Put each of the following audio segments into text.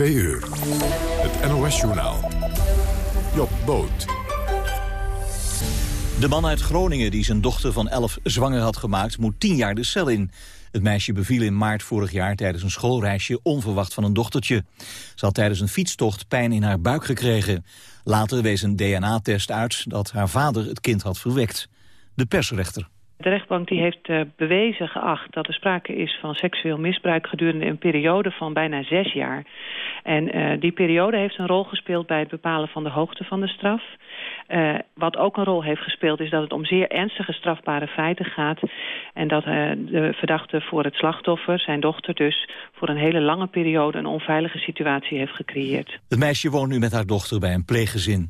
2 uur. Het NOS-journaal. Job Boot. De man uit Groningen die zijn dochter van 11 zwanger had gemaakt... moet 10 jaar de cel in. Het meisje beviel in maart vorig jaar tijdens een schoolreisje onverwacht van een dochtertje. Ze had tijdens een fietstocht pijn in haar buik gekregen. Later wees een DNA-test uit dat haar vader het kind had verwekt. De persrechter. De rechtbank die heeft uh, bewezen geacht dat er sprake is van seksueel misbruik gedurende een periode van bijna zes jaar. En uh, die periode heeft een rol gespeeld bij het bepalen van de hoogte van de straf. Uh, wat ook een rol heeft gespeeld is dat het om zeer ernstige strafbare feiten gaat. En dat de verdachte voor het slachtoffer, zijn dochter dus, voor een hele lange periode een onveilige situatie heeft gecreëerd. Het meisje woont nu met haar dochter bij een pleeggezin.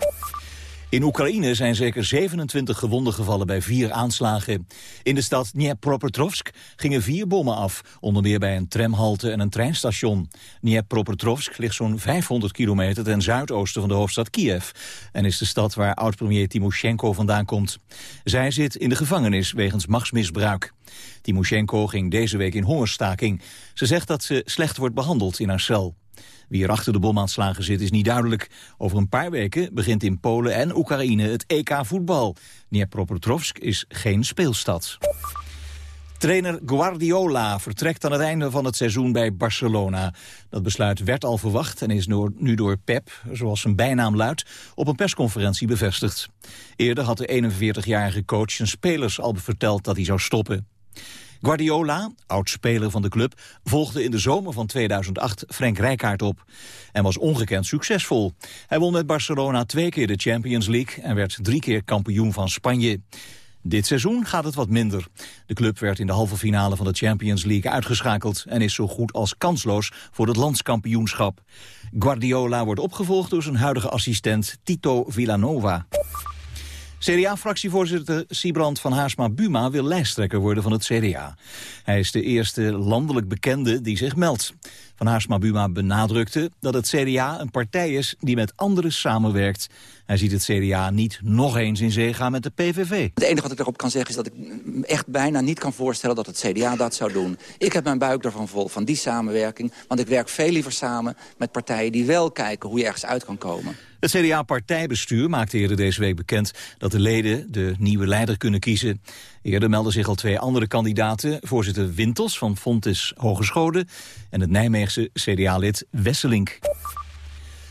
In Oekraïne zijn zeker 27 gewonden gevallen bij vier aanslagen. In de stad Dnepropetrovsk gingen vier bommen af, onder meer bij een tramhalte en een treinstation. Dnepropetrovsk ligt zo'n 500 kilometer ten zuidoosten van de hoofdstad Kiev en is de stad waar oud-premier Timoshenko vandaan komt. Zij zit in de gevangenis wegens machtsmisbruik. Timoshenko ging deze week in hongerstaking. Ze zegt dat ze slecht wordt behandeld in haar cel. Wie er achter de bomaanslagen zit is niet duidelijk. Over een paar weken begint in Polen en Oekraïne het EK voetbal. Dnepropetrovsk is geen speelstad. Trainer Guardiola vertrekt aan het einde van het seizoen bij Barcelona. Dat besluit werd al verwacht en is nu door Pep, zoals zijn bijnaam luidt, op een persconferentie bevestigd. Eerder had de 41-jarige coach zijn spelers al verteld dat hij zou stoppen. Guardiola, oud-speler van de club, volgde in de zomer van 2008 Frank Rijkaard op. En was ongekend succesvol. Hij won met Barcelona twee keer de Champions League en werd drie keer kampioen van Spanje. Dit seizoen gaat het wat minder. De club werd in de halve finale van de Champions League uitgeschakeld... en is zo goed als kansloos voor het landskampioenschap. Guardiola wordt opgevolgd door zijn huidige assistent Tito Villanova. CDA-fractievoorzitter Siebrand van Haarsma-Buma wil lijsttrekker worden van het CDA. Hij is de eerste landelijk bekende die zich meldt. Van Haarsma-Buma benadrukte dat het CDA een partij is die met anderen samenwerkt. Hij ziet het CDA niet nog eens in zee gaan met de PVV. Het enige wat ik erop kan zeggen is dat ik echt bijna niet kan voorstellen dat het CDA dat zou doen. Ik heb mijn buik ervan vol, van die samenwerking. Want ik werk veel liever samen met partijen die wel kijken hoe je ergens uit kan komen. Het CDA-partijbestuur maakte eerder deze week bekend dat de leden de nieuwe leider kunnen kiezen. Eerder melden zich al twee andere kandidaten, voorzitter Wintels van Fontes Hogescholen en het Nijmeegse CDA-lid Wesselink.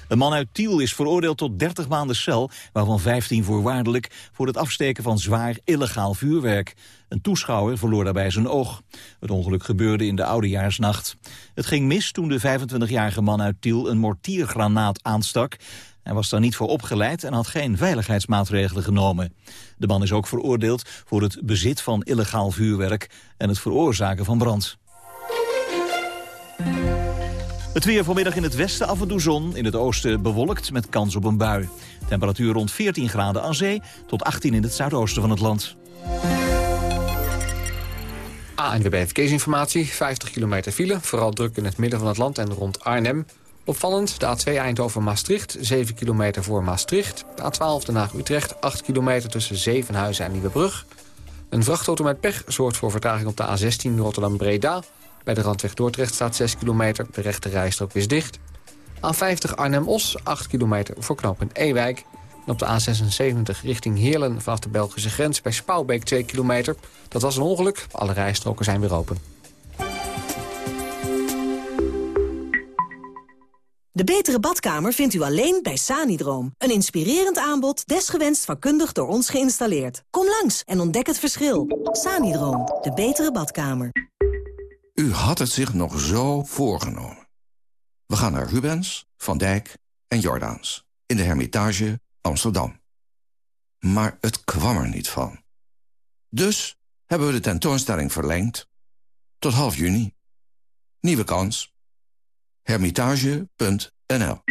Een man uit Tiel is veroordeeld tot 30 maanden cel, waarvan 15 voorwaardelijk, voor het afsteken van zwaar illegaal vuurwerk. Een toeschouwer verloor daarbij zijn oog. Het ongeluk gebeurde in de oudejaarsnacht. Het ging mis toen de 25-jarige man uit Tiel een mortiergranaat aanstak. Hij was daar niet voor opgeleid en had geen veiligheidsmaatregelen genomen. De man is ook veroordeeld voor het bezit van illegaal vuurwerk en het veroorzaken van brand. Het weer vanmiddag in het westen af en toe zon, in het oosten bewolkt met kans op een bui. Temperatuur rond 14 graden aan zee tot 18 in het zuidoosten van het land. ANWB Verkeersinformatie, 50 kilometer file, vooral druk in het midden van het land en rond Arnhem. Opvallend, de A2 Eindhoven-Maastricht, 7 kilometer voor Maastricht. De A12 Den Haag-Utrecht, 8 kilometer tussen Zevenhuizen en Nieuwebrug. Een vrachtauto met pech zorgt voor vertraging op de A16 Rotterdam-Breda. Bij de randweg Dordrecht staat 6 kilometer, de rechte rijstrook is dicht. A50 Arnhem-Os, 8 kilometer voor knooppunt Ewijk. En op de A76 richting Heerlen vanaf de Belgische grens bij Spouwbeek 2 kilometer. Dat was een ongeluk, alle rijstroken zijn weer open. De betere badkamer vindt u alleen bij Sanidroom. Een inspirerend aanbod, desgewenst vakkundig door ons geïnstalleerd. Kom langs en ontdek het verschil. Sanidroom, de betere badkamer. U had het zich nog zo voorgenomen. We gaan naar Rubens, Van Dijk en Jordaans. In de Hermitage Amsterdam. Maar het kwam er niet van. Dus hebben we de tentoonstelling verlengd. Tot half juni. Nieuwe kans hermitage.nl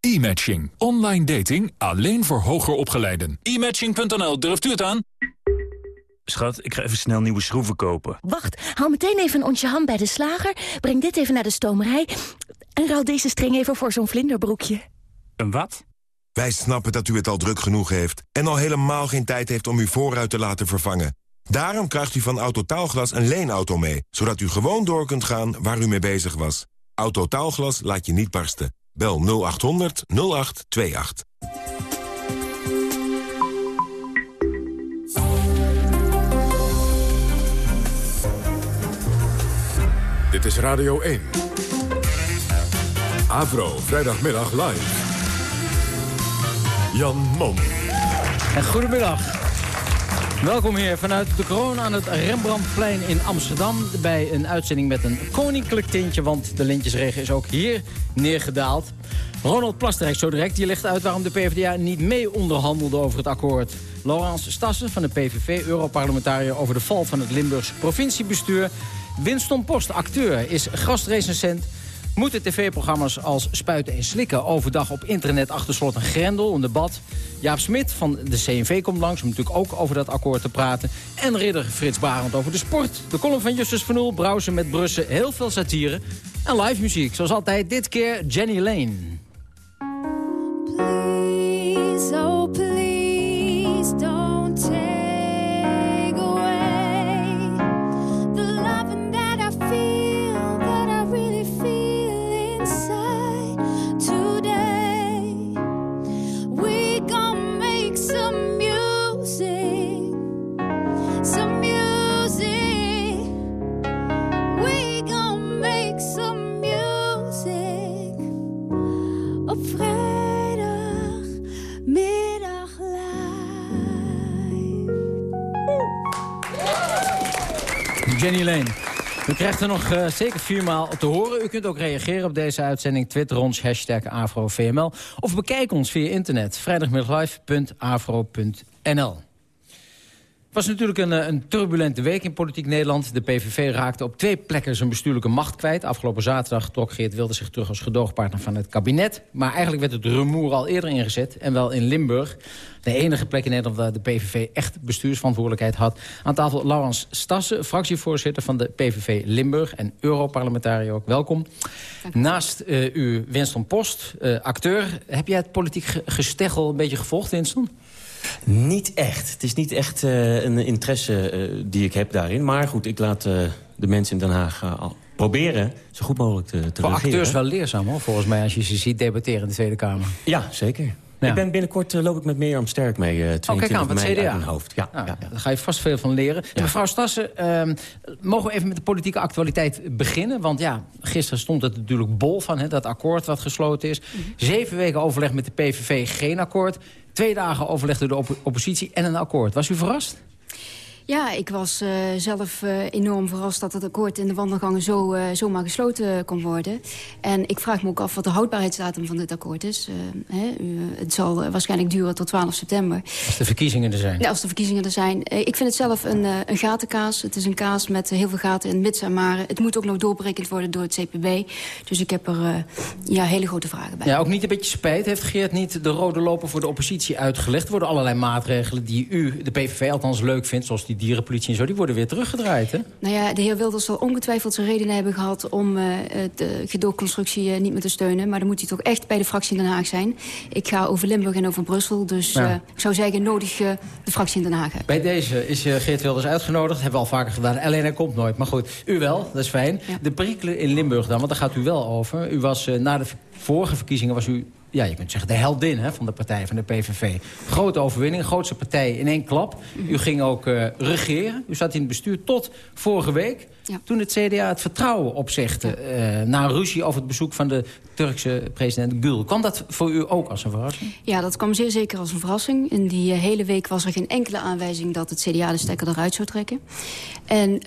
E-matching. Online dating alleen voor hoger opgeleiden. E-matching.nl, durft u het aan? Schat, ik ga even snel nieuwe schroeven kopen. Wacht, haal meteen even een onsje ham bij de slager. Breng dit even naar de stomerij. En ruil deze string even voor zo'n vlinderbroekje. Een wat? Wij snappen dat u het al druk genoeg heeft... en al helemaal geen tijd heeft om uw voorruit te laten vervangen. Daarom krijgt u van Autotaalglas een leenauto mee... zodat u gewoon door kunt gaan waar u mee bezig was. Autotaalglas laat je niet barsten. Bel 0800 0828. Dit is Radio 1. Avro, vrijdagmiddag live. Jan Mom. En goedemiddag. Welkom hier vanuit de kroon aan het Rembrandtplein in Amsterdam... bij een uitzending met een koninklijk tintje... want de lintjesregen is ook hier neergedaald. Ronald Plasterijk zo direct, die legt uit waarom de PvdA niet mee onderhandelde over het akkoord. Laurence Stassen van de PVV, Europarlementariër... over de val van het Limburgs provinciebestuur. Winston Post, acteur, is gastrecensent... Moeten tv-programma's als Spuiten en Slikken overdag op internet achter slot en grendel, een debat? Jaap Smit van de CNV komt langs om natuurlijk ook over dat akkoord te praten. En ridder Frits Barend over de sport. De column van Justus van Oel, Browsen met Brussen, heel veel satire. En live muziek, zoals altijd dit keer Jenny Lane. Jenny Lane. U krijgt er nog eh, zeker viermaal te horen. U kunt ook reageren op deze uitzending. Twitter ons, hashtag AfroVML. Of bekijk ons via internet. vrijdagmiddaglive.afro.nl Het was natuurlijk een, eh, een turbulente week in politiek Nederland. De PVV raakte op twee plekken zijn bestuurlijke macht kwijt. Afgelopen zaterdag trok Geert Wilde zich terug als gedoogpartner van het kabinet. Maar eigenlijk werd het rumoer al eerder ingezet. En wel in Limburg. De enige plek in Nederland waar de PVV echt bestuursverantwoordelijkheid had. Aan tafel Laurens Stassen, fractievoorzitter van de PVV Limburg... en Europarlementariër ook. Welkom. Naast eh, u Winston Post, eh, acteur. Heb jij het politiek ge- gesteggel een beetje gevolgd, Winston? Niet echt. Het is niet echt eh, een interesse eh, die ik heb daarin. Maar goed, ik laat eh, de mensen in Den Haag eh, al proberen zo goed mogelijk te, te Voor regeren. acteurs wel leerzaam, hoor, volgens mij... als je ze ziet debatteren in de Tweede Kamer. Ja, zeker. Ja. Ik ben binnenkort loop ik met Mirjam Sterk mee. eh 22 Oh, kijk aan, van het mei uit CDA. mijn hoofd. Ja, Nou, ja, ja. Daar ga je vast veel van leren. En Mevrouw Stassen, ehm, mogen we even met de politieke actualiteit beginnen? Want ja, gisteren stond het natuurlijk bol van hè, dat akkoord wat gesloten is. Zeven weken overleg met de PVV, geen akkoord. Twee dagen overleg door de oppo- oppositie en een akkoord. Was u verrast? Ja, ik was eh, zelf eh, enorm verrast dat het akkoord in de wandelgangen zo, eh, zomaar gesloten kon worden. En ik vraag me ook af wat de houdbaarheidsdatum van dit akkoord is. Hè, het zal waarschijnlijk duren tot 12 september. Als de verkiezingen er zijn. Ja, als de verkiezingen er zijn. Ik vind het zelf een, een gatenkaas. Het is een kaas met heel veel gaten in mits en maren. Het moet ook nog doorberekend worden door het CPB. Dus ik heb er ja, hele grote vragen bij. Ja, ook niet een beetje spijt. Heeft Geert niet de rode loper voor de oppositie uitgelegd? Er worden allerlei maatregelen die u, de PVV althans leuk vindt... zoals die dierenpolitie en zo, die worden weer teruggedraaid, hè? Nou ja, de heer Wilders zal ongetwijfeld zijn redenen hebben gehad... om eh, de gedoogconstructie eh, niet meer te steunen. Maar dan moet hij toch echt bij de fractie in Den Haag zijn. Ik ga over Limburg en over Brussel. Dus Ja. eh, ik zou zeggen, nodig eh, de fractie in Den Haag. Bij deze is eh, Geert Wilders uitgenodigd. Hebben we al vaker gedaan. Alleen hij komt nooit. Maar goed, u wel. Dat is fijn. De perikelen in Limburg dan, want daar gaat u wel over. U was eh, na de vorige verkiezingen was u... Ja, je kunt zeggen de heldin hè, van de partij, van de PVV. Grote overwinning, grootste partij in één klap. U ging ook eh, regeren. U zat in het bestuur tot vorige week. Toen het CDA het vertrouwen opzegde... eh, na ruzie over het bezoek van de Turkse president Gül. Kwam dat voor u ook als een verrassing? Ja, dat kwam zeer zeker als een verrassing. In die eh, hele week was er geen enkele aanwijzing dat het CDA de stekker eruit zou trekken. En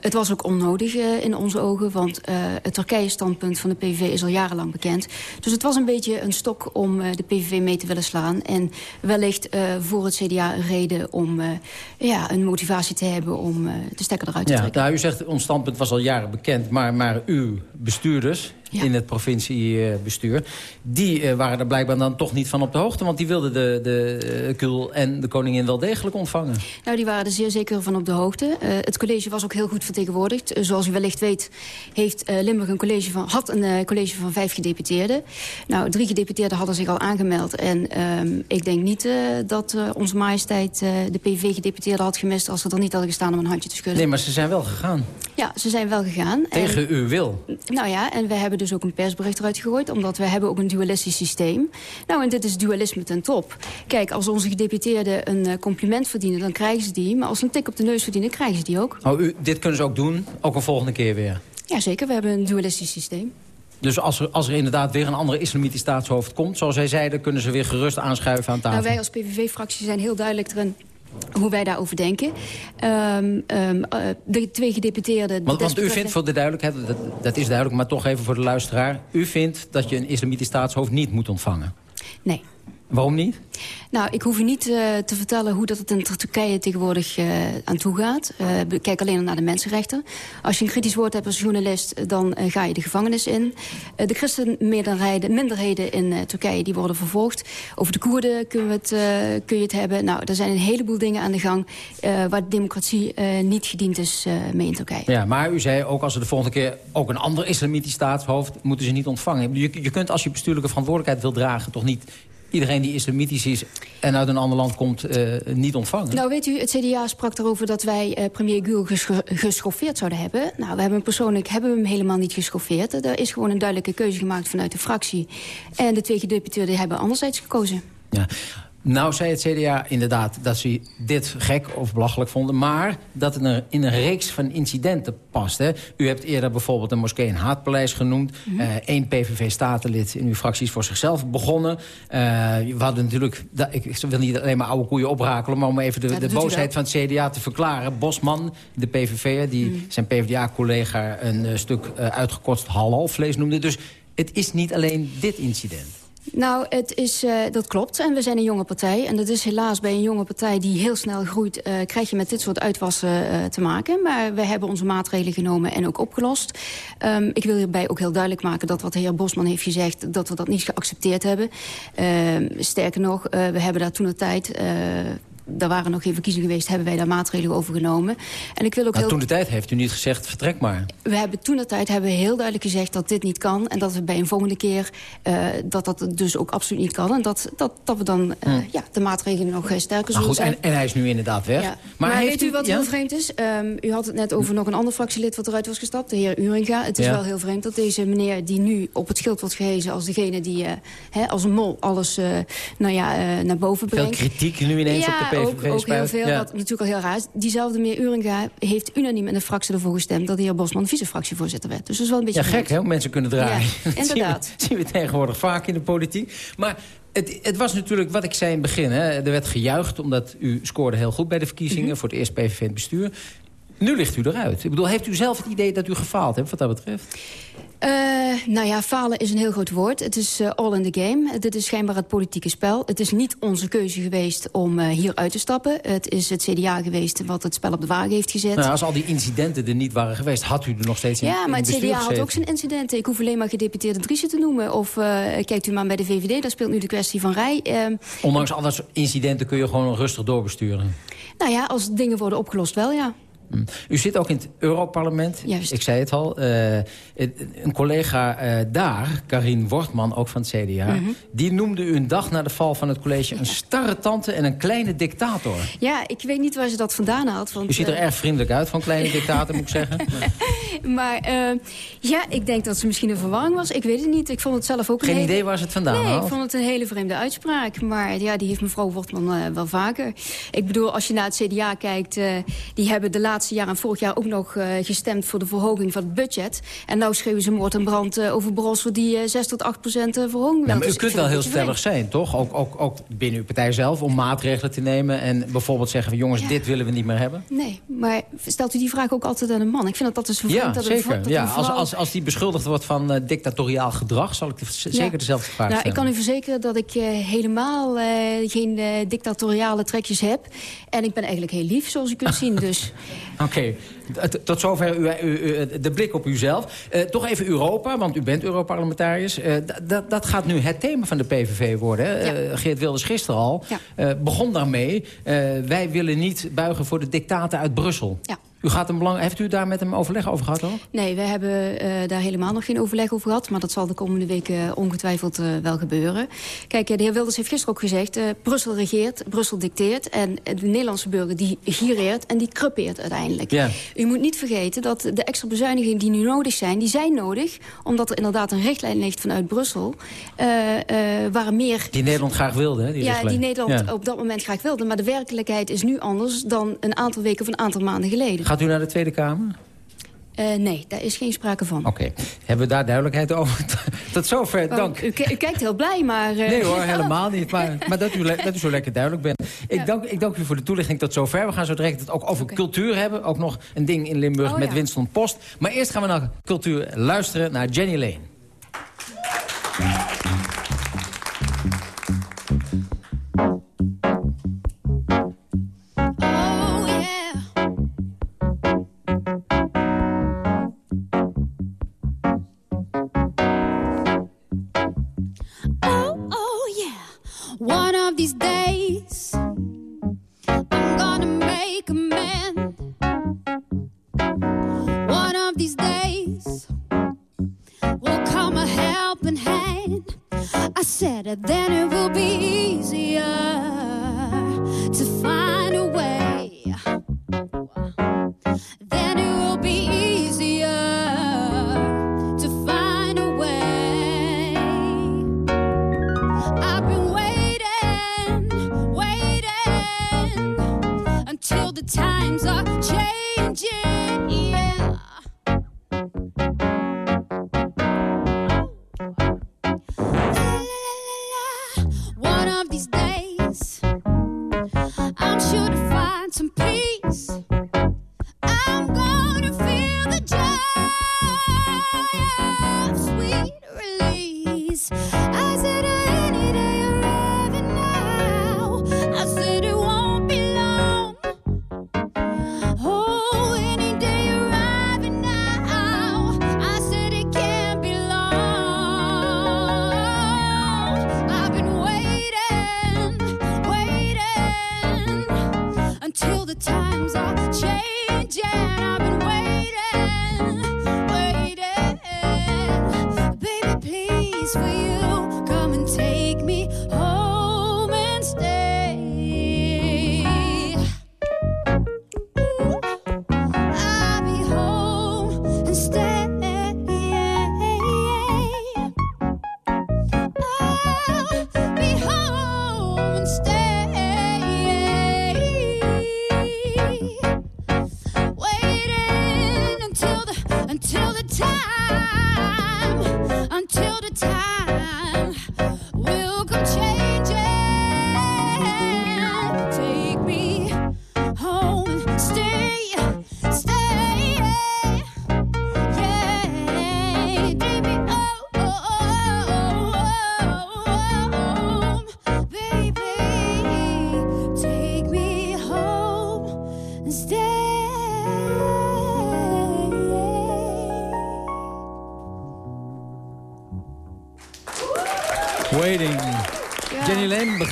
het was ook onnodig in onze ogen, want het Turkije-standpunt van de PVV is al jarenlang bekend. Dus het was een beetje een stok om eh, de PVV mee te willen slaan. En wellicht eh, voor het CDA een reden om eh, ja, een motivatie te hebben om de stekker eruit te Ja, trekken. nou, u zegt, ons standpunt was al jaren bekend. Maar, maar uw bestuurders in het provinciebestuur... die eh, waren er blijkbaar dan toch niet van op de hoogte. Want die wilden de, de eh, Kul en de koningin wel degelijk ontvangen. Nou, die waren er zeer zeker van op de hoogte. Eh, het college was ook heel goed vertegenwoordigd. Zoals u wellicht weet heeft Limburg een college van, had een college van vijf gedeputeerden. Nou, drie gedeputeerden hadden zich al aangemeld. En ehm, ik denk niet dat onze majesteit de PVV-gedeputeerden had gemist... als ze er niet hadden gestaan om een handje te schudden. Nee, maar ze zijn wel gegaan. Ja, ze zijn wel gegaan. En- Tegen uw wil. Nou ja, en we hebben dus ook een persbericht eruit gegooid... omdat we hebben ook een dualistisch systeem. Nou, en dit is dualisme ten top. Kijk, als onze gedeputeerden een eh, compliment verdienen... dan krijgen ze die, maar als ze een tik op de neus verdienen... krijgen ze die ook. Oh, u, dit kunnen ze ook doen, ook een volgende keer weer. Jazeker, we hebben een dualistisch systeem. Dus als er, als er inderdaad weer een andere islamitisch staatshoofd komt... zoals zij zeiden, kunnen ze weer gerust aanschuiven aan tafel. Nou, wij als PVV-fractie zijn heel duidelijk erin hoe wij daarover denken. Ehm, ehm, eh, de twee gedeputeerden... Want, want u vindt voor de duidelijkheid, dat, dat is duidelijk... maar toch even voor de luisteraar... u vindt dat je een islamitisch staatshoofd niet moet ontvangen. Nee. Waarom niet? Nou, ik hoef u niet eh, te vertellen hoe dat het in Turkije tegenwoordig eh, aan toe gaat. Eh, kijk alleen naar de mensenrechten. Als je een kritisch woord hebt als journalist, dan ga je de gevangenis in. De christenminderheden minderheden in Turkije die worden vervolgd. Over de Koerden kunnen we het, kun je het hebben. Nou, er zijn een heleboel dingen aan de gang waar de democratie niet gediend is mee in Turkije. Ja, maar u zei ook als er de volgende keer ook een ander islamitisch staatshoofd... moeten ze niet ontvangen. Je, je kunt als je bestuurlijke verantwoordelijkheid wil dragen... toch niet iedereen die islamitisch is en uit een ander land komt eh, niet ontvangen? Nou, weet u, het CDA sprak erover dat wij eh, premier Gül gescho- geschoffeerd zouden hebben. Nou, we hebben hem persoonlijk hebben we hem helemaal niet geschoffeerd. Er is gewoon een duidelijke keuze gemaakt vanuit de fractie. En de twee gedeputeerden hebben anderzijds gekozen. Ja. Nou zei het CDA inderdaad dat ze dit gek of belachelijk vonden... maar dat het in een reeks van incidenten past. Hè. U hebt eerder bijvoorbeeld een moskee een haatpaleis genoemd. Eén PVV-statenlid in uw fractie is voor zichzelf begonnen. Eh, we hadden natuurlijk, ik ik wil niet alleen maar oude koeien oprakelen... maar om even de, Ja, de boosheid van het CDA te verklaren. Bosman, de PVV'er, die zijn PvdA-collega... een eh, stuk eh, uitgekotst halalvlees noemde. Dus het is niet alleen dit incident. Nou, het is, eh, dat klopt. En we zijn een jonge partij. En dat is helaas bij een jonge partij die heel snel groeit... eh, krijg je met dit soort uitwassen eh, te maken. Maar we hebben onze maatregelen genomen en ook opgelost. Ehm, ik wil hierbij ook heel duidelijk maken dat wat de heer Bosman heeft gezegd... dat we dat niet geaccepteerd hebben. Ehm, sterker nog, we hebben daar toen de tijd... daar waren nog geen verkiezingen geweest, hebben wij daar maatregelen over genomen. En ik wil ook Maar heel... toen de tijd heeft u niet gezegd, vertrek maar. We hebben toen de tijd hebben we heel duidelijk gezegd dat dit niet kan. En dat we bij een volgende keer eh, dat dat dus ook absoluut niet kan. En dat, dat, dat we dan eh, Hm. ja, de maatregelen nog eh, sterker zullen goed, zijn. en, en hij is nu inderdaad weg. Ja. Maar, weet u wat ja? heel vreemd is? Ehm, u had het net over nog een ander fractielid wat eruit was gestapt, de heer Uringa. Het is Ja. wel heel vreemd dat deze meneer die nu op het schild wordt gehezen... als degene die als een mol alles nou ja, naar boven Veel brengt. kritiek nu ineens op de ook, ook heel veel, Ja. wat natuurlijk al heel raar is. Diezelfde meneer Uringa heeft unaniem in de fractie ervoor gestemd... dat de heer Bosman vice-fractievoorzitter werd. Dus dat is wel een beetje Ja, gek hè, mensen kunnen draaien. Ja, Dat zien we- inderdaad. zien we tegenwoordig vaak in de politiek. Maar het, het was natuurlijk, wat ik zei in het begin... Hè, er werd gejuicht omdat u scoorde heel goed bij de verkiezingen... Mhm. voor het eerst PVV in het bestuur. Nu ligt u eruit. Ik bedoel, heeft u zelf het idee dat u gefaald hebt wat dat betreft? Eh, nou ja, falen is een heel groot woord. Het is eh, all in the game. Dit is schijnbaar het politieke spel. Het is niet onze keuze geweest om eh, hier uit te stappen. Het is het CDA geweest wat het spel op de wagen heeft gezet. Nou, als al die incidenten er niet waren geweest... had u er nog steeds in ja, in maar het CDA had ook zijn incidenten. Ik hoef alleen maar gedeputeerde Driessen te noemen. Of kijkt u maar bij de VVD, daar speelt nu de kwestie van Rij. Ehm, Ondanks al dat soort incidenten kun je gewoon rustig doorbesturen. nou ja, als dingen worden opgelost wel, ja. U zit ook in het Europarlement. Juist. Ik zei het al. eh, een collega eh, daar, Karin Wortman, ook van het CDA... Mhm. die noemde u een dag na de val van het college... een starre tante en een kleine dictator. Ja, ik weet niet waar ze dat vandaan had. Want, U ziet er eh, erg vriendelijk uit van kleine dictator, moet ik zeggen. Maar ja, ik denk dat ze misschien een verwarring was. Ik weet het niet. Ik vond het zelf ook een Geen hele- idee waar ze het vandaan Nee, haalt? ik vond het een hele vreemde uitspraak. Maar ja, die heeft mevrouw Wortman wel vaker. Ik bedoel, als je naar het CDA kijkt... die hebben de laatste jaren en vorig jaar ook nog eh, gestemd... voor de verhoging van het budget. En nou schreeuwen ze moord en brand eh, over Brussel... die eh, 6 tot 8 procent eh, verhoging wil. Nou, maar Dus u ik kunt wel heel stellig zijn, toch? Ook, ook, ook binnen uw partij zelf, om maatregelen te nemen... en bijvoorbeeld zeggen, jongens, Ja. dit willen we niet meer hebben? Nee, maar stelt u die vraag ook altijd aan een man? Ik vind dat dat is. Ja, dat een vrouw- zeker. dat Ja, een als, vrouw- als, als die beschuldigd wordt van eh, dictatoriaal gedrag... zal ik de- Ja. zeker dezelfde vraag Nou, ik stellen. kan u verzekeren dat ik eh, helemaal eh, geen eh, dictatoriale trekjes heb. En ik ben eigenlijk heel lief, zoals u kunt zien. Dus Oké, tot zover u, u- u- de blik op uzelf. Eh, toch even Europa, want u bent Europarlementariër. Eh, d- dat- gaat nu het thema van de PVV worden. Eh, Geert Wilders gisteren al Ja. begon daarmee. wij willen niet buigen voor de dictaten uit Brussel. ja. U gaat hem belang... Heeft u daar met hem overleg over gehad ook? Nee, we hebben eh, daar helemaal nog geen overleg over gehad. Maar dat zal de komende weken ongetwijfeld eh, wel gebeuren. Kijk, eh, de heer Wilders heeft gisteren ook gezegd... eh, Brussel regeert, Brussel dicteert. En eh, de Nederlandse burger die gireert en die crepeert uiteindelijk. U moet niet vergeten dat de extra bezuinigingen die nu nodig zijn... die zijn nodig, omdat er inderdaad een richtlijn ligt vanuit Brussel... eh, eh, waar meer Die Nederland graag wilde, hè? Die ja, richtlijn. die Nederland Ja. op dat moment graag wilde. Maar de werkelijkheid is nu anders dan een aantal weken of een aantal maanden geleden. Gaat u naar de Tweede Kamer? Eh, nee, daar is geen sprake van. Oké. Hebben we daar duidelijkheid over? Tot zover, Oh, dank. U, u kijkt heel blij, maar... eh, Nee hoor, helemaal niet. Maar, maar dat, u, le- dat u zo lekker duidelijk bent. Ik, dank, ik dank u voor de toelichting tot zover. We gaan zo direct het ook over cultuur hebben. Ook nog een ding in Limburg Oh, met ja. Winston Post. Maar eerst gaan we naar cultuur luisteren naar Jenny Lane.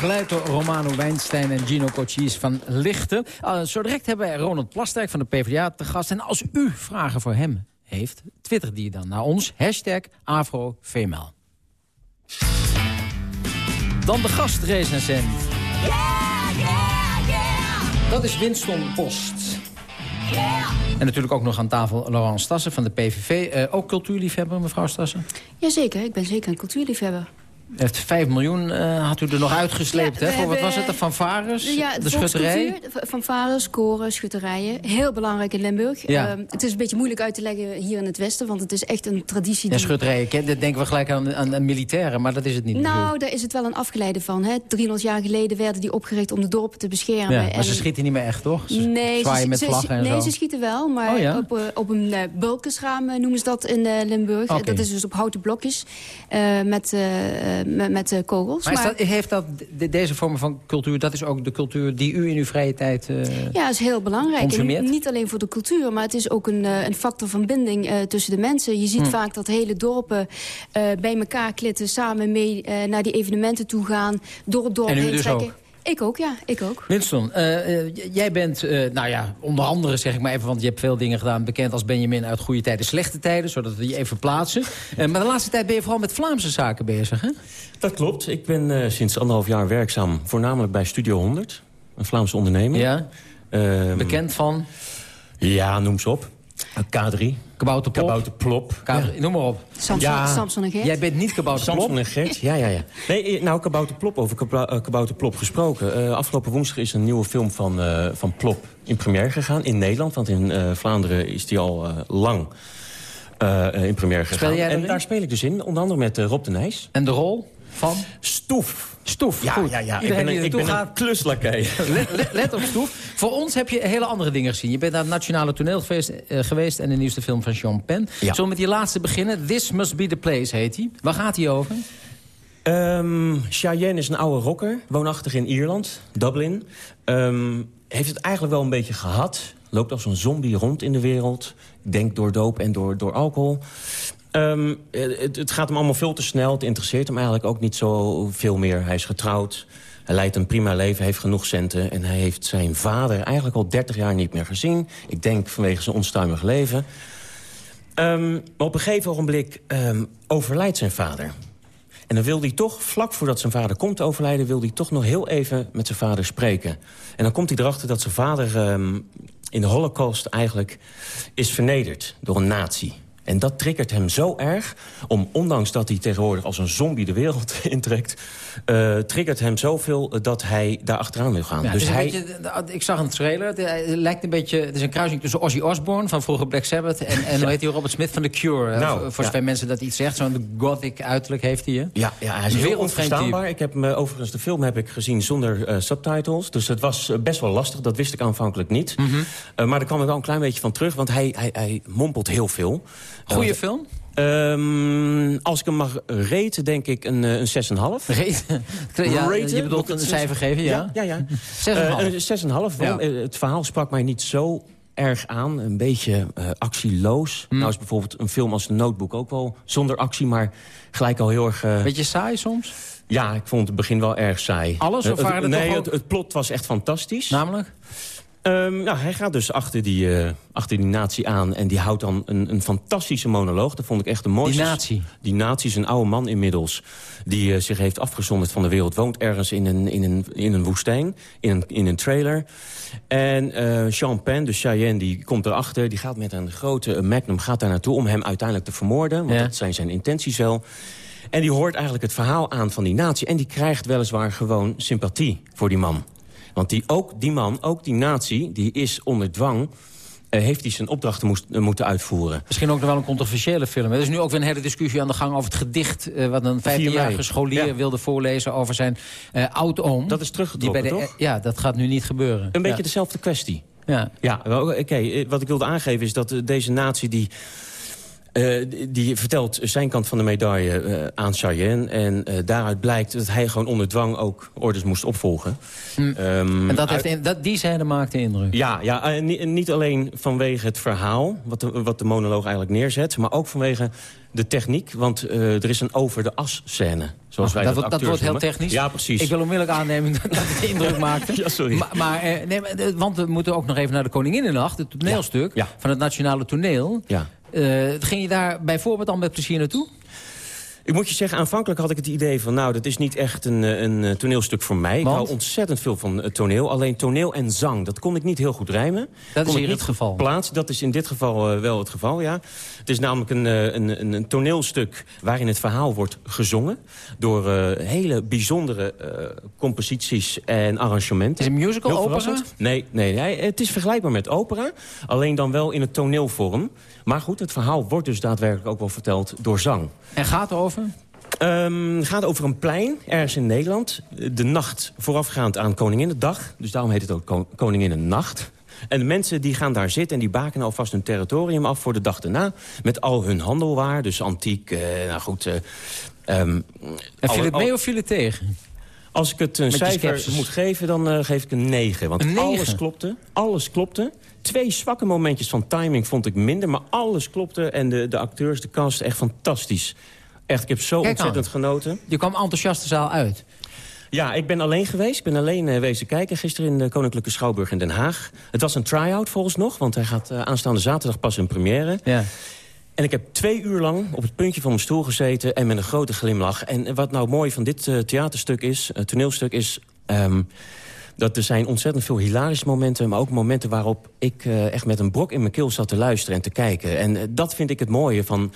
Begeleid door Romano Wijnstein en Gino Cochis van Lichten. Uh, zo direct hebben wij Ronald Plasterk van de PvdA te gast. En als u vragen voor hem heeft, twitter die dan naar ons. Hashtag AfroVML. Dan de gastrecensent. Dat is Winston Post. En natuurlijk ook nog aan tafel Laurent Stassen van de PVV. Eh, ook cultuurliefhebber, mevrouw Stassen? Jazeker, ik ben zeker een cultuurliefhebber. Heeft 5 miljoen, eh, had u er nog uitgesleept, Ja, hè? Voor wat was het, de fanfares, Ja, de schutterij? Fanfares, koren, schutterijen. Heel belangrijk in Limburg. Ja. Ehm, het is een beetje moeilijk uit te leggen hier in het Westen... want het is echt een traditie Ja, die... schutterijen, dat denken we gelijk aan, aan, aan militairen, maar dat is het niet. Nou, daar is het wel een afgeleide van. Hè. 300 jaar geleden werden die opgericht om de dorpen te beschermen. ja, maar En- ze schieten niet meer echt, toch? Ze Nee, ze, met ze- vlaggen en nee zo. ze schieten wel, maar Oh, ja? op, eh, op een uh, bulkensraam noemen ze dat in Limburg. Dat is dus op houten blokjes met, met, met eh, kogels. Maar, dat, heeft dat, de- deze vorm van cultuur, dat is ook de cultuur die u in uw vrije tijd... eh, Ja, is heel belangrijk. En niet alleen voor de cultuur, maar het is ook een, eh, een factor van binding eh, tussen de mensen. Je ziet Hm. vaak dat hele dorpen eh, bij elkaar klitten, samen mee eh, naar die evenementen toe gaan, door het dorp En heen dus trekken. ook? Ik ook, ja. Ik ook. Winston, eh, eh, jij bent, eh, nou ja, onder andere zeg ik maar even... want je hebt veel dingen gedaan, bekend als Benjamin uit goede tijden, slechte tijden... zodat we die even plaatsen. Eh, maar de laatste tijd ben je vooral met Vlaamse zaken bezig, hè? Dat klopt. Ik ben eh, sinds anderhalf jaar werkzaam, voornamelijk bij Studio 100. Een Vlaamse onderneming. Ja. Ehm, Bekend van? Ja, noem ze op. K3. Kabouter Plop. Kabouter Plop. Kabouter- Noem maar op. Samson, Samson en Gert. Jij bent niet Kabouter Plop? Samson en Gert, ja, ja, ja. Nee, eh, nou, Kabouter Plop, over eh, Kabouter Plop gesproken. Eh, afgelopen woensdag is een nieuwe film van, eh, van Plop in première gegaan. In Nederland, want in eh, Vlaanderen is die al eh, lang in première gegaan. jij en daar speel ik dus in, onder andere met Rob de Nijs. En de rol van? Stoef. Stoef, Ja, goed. ja, ja. Ik ben, een- ik ben een gaat, kluslakij. let, let- let op Stoef. Voor ons heb je hele andere dingen gezien. Je bent naar het Nationale Toneelfeest eh, geweest... en de nieuwste film van Sean Penn. Ja. Zullen we met die laatste beginnen? This Must Be The Place heet hij. Waar gaat hij over? Ehm Cheyenne is een oude rocker, woonachtig in Ierland, Dublin. Ehm, heeft het eigenlijk wel een beetje gehad. Loopt als een zombie rond in de wereld. Ik denk door doop en door, door alcohol. Ehm, eh, het, gaat hem allemaal veel te snel. Het interesseert hem eigenlijk ook niet zo veel meer. Hij is getrouwd. Hij leidt een prima leven, heeft genoeg centen. En hij heeft zijn vader eigenlijk al 30 jaar niet meer gezien. Ik denk vanwege zijn onstuimig leven. Ehm, maar op een gegeven ogenblik ehm, overlijdt zijn vader. En dan wil hij toch, vlak voordat zijn vader komt overlijden... wil hij toch nog heel even met zijn vader spreken. En dan komt hij erachter dat zijn vader in de holocaust eigenlijk is vernederd door een nazi. En dat triggert hem zo erg om, ondanks dat hij tegenwoordig als een zombie de wereld intrekt... eh, triggert hem zoveel dat hij daar achteraan wil gaan. Ja, dus hij... beetje, ik zag een trailer. Het, lijkt een beetje, het is een kruising tussen Ozzy Osbourne van vroeger Black Sabbath... en, en hoe heet hij, Robert Smith van The Cure. eh, Nou, voor ja. zover mensen dat iets zegt. Zo'n gothic uiterlijk heeft hij. hè? Ja, ja, hij is heel onverstaanbaar. Ik heb me, overigens, de film heb ik gezien zonder eh, subtitles. Dus het was eh, best wel lastig. Dat wist ik aanvankelijk niet. Mhm. Eh, maar daar kwam ik wel een klein beetje van terug. Want hij, hij, hij mompelt heel veel. Goeie Eh, film? ehm, als ik hem mag reten, denk ik een, eh, een 6,5. Reten? Ja, Raten? je bedoelt een het cijfer geven, ja? Ja, ja. ja. 6,5. Eh, een 6,5. Waarom? Ja. Eh, het verhaal sprak mij niet zo erg aan. Een beetje eh, actieloos. Hm. Nou is bijvoorbeeld een film als The Notebook ook wel zonder actie... maar gelijk al heel erg... eh, Beetje saai soms? ja, ik vond het begin wel erg saai. Alles, of Eh, waren er nee, ook- het, het plot was echt fantastisch. Namelijk? Ehm, nou, hij gaat dus achter die, eh, achter die natie aan en die houdt dan een, een fantastische monoloog. Dat vond ik echt de mooiste. Die nazi? Die nazi is een oude man inmiddels. Die eh, zich heeft afgezonderd van de wereld. Woont ergens in een, in een, in een woestijn, in een, in een trailer. En eh Sean Penn, de Cheyenne, die komt erachter. Die gaat met een grote magnum gaat daar naartoe om hem uiteindelijk te vermoorden. Want Ja. dat zijn zijn intenties wel. En die hoort eigenlijk het verhaal aan van die natie. En die krijgt weliswaar gewoon sympathie voor die man. Want die, ook die man, ook die natie, die is onder dwang... eh, heeft hij zijn opdrachten moest, eh, moeten uitvoeren. Misschien ook nog wel een controversiële film. Er is nu ook weer een hele discussie aan de gang over het gedicht... eh, wat een 15-jarige mei. scholier Ja. wilde voorlezen over zijn eh oud-oom. Dat is teruggetrokken, Die bij de- toch? Ja, dat gaat nu niet gebeuren. Een beetje ja. dezelfde kwestie. Ja. Ja, oké. Wat ik wilde aangeven is dat deze natie... die eh, die- vertelt zijn kant van de medaille eh, aan Cheyenne. En eh, daaruit blijkt dat hij gewoon onder dwang ook orders moest opvolgen. Ehm, Hm. En dat heeft in, dat, die scène maakte indruk. Ja, ja en niet alleen vanwege het verhaal, wat de, wat de monoloog eigenlijk neerzet... maar ook vanwege de techniek, want er is een over de as scène. Zoals wij dat, dat, wordt- dat wordt heel technisch. Ja, precies. Ik wil onmiddellijk aannemen dat het indruk maakte. Ja, sorry. Maar, maar, nee, want we moeten ook nog even naar de Koninginnennacht. Het toneelstuk Ja, ja. van het Nationale Toneel. Ja. Eh, ging je daar bijvoorbeeld al met plezier naartoe? Ik moet je zeggen, aanvankelijk had ik het idee van... nou, dat is niet echt een, eh, een eh, toneelstuk voor mij. Ik hou ontzettend veel van toneel. Alleen toneel en zang, dat kon ik niet heel goed rijmen. Dat is kon hier het geval. Plaatsen. Dat is in dit geval wel het geval, ja. Het is namelijk een, een, een, toneelstuk waarin het verhaal wordt gezongen... door hele bijzondere composities en arrangementen. Is het een musical, opera? Nee, nee, nee, het is vergelijkbaar met opera. Alleen dan wel in het toneelvorm. Maar goed, het verhaal wordt dus daadwerkelijk ook wel verteld door zang. En gaat over? Ehm, gaat over een plein, ergens in Nederland. De nacht voorafgaand aan Koninginnedag. Dus daarom heet het ook Ko- Koninginnennacht. En de mensen die gaan daar zitten en die baken alvast hun territorium af... voor de dag daarna, met al hun handelwaar. Dus antiek, eh, nou goed... eh, ehm, En viel het mee of viel het tegen? Als ik het een Met cijfer moet geven, dan eh, geef ik een 9. Want Een alles klopte. Alles klopte. Twee zwakke momentjes van timing vond ik minder. Maar alles klopte. En de, de acteurs, de cast, echt fantastisch. Echt, ik heb zo Kijk ontzettend aan. genoten. Je kwam enthousiast de zaal uit. Ja, ik ben alleen geweest. Ik ben alleen uh, wezen kijken gisteren in de Koninklijke Schouwburg in Den Haag. Het was een try-out volgens nog, want hij gaat uh, aanstaande zaterdag pas in première. Ja. En ik heb twee uur lang op het puntje van mijn stoel gezeten... en met een grote glimlach. En wat nou mooi van dit uh, theaterstuk is, uh, toneelstuk is... Um, dat er zijn ontzettend veel hilarische momenten... maar ook momenten waarop ik uh, echt met een brok in mijn keel zat te luisteren en te kijken. En uh, dat vind ik het mooie van...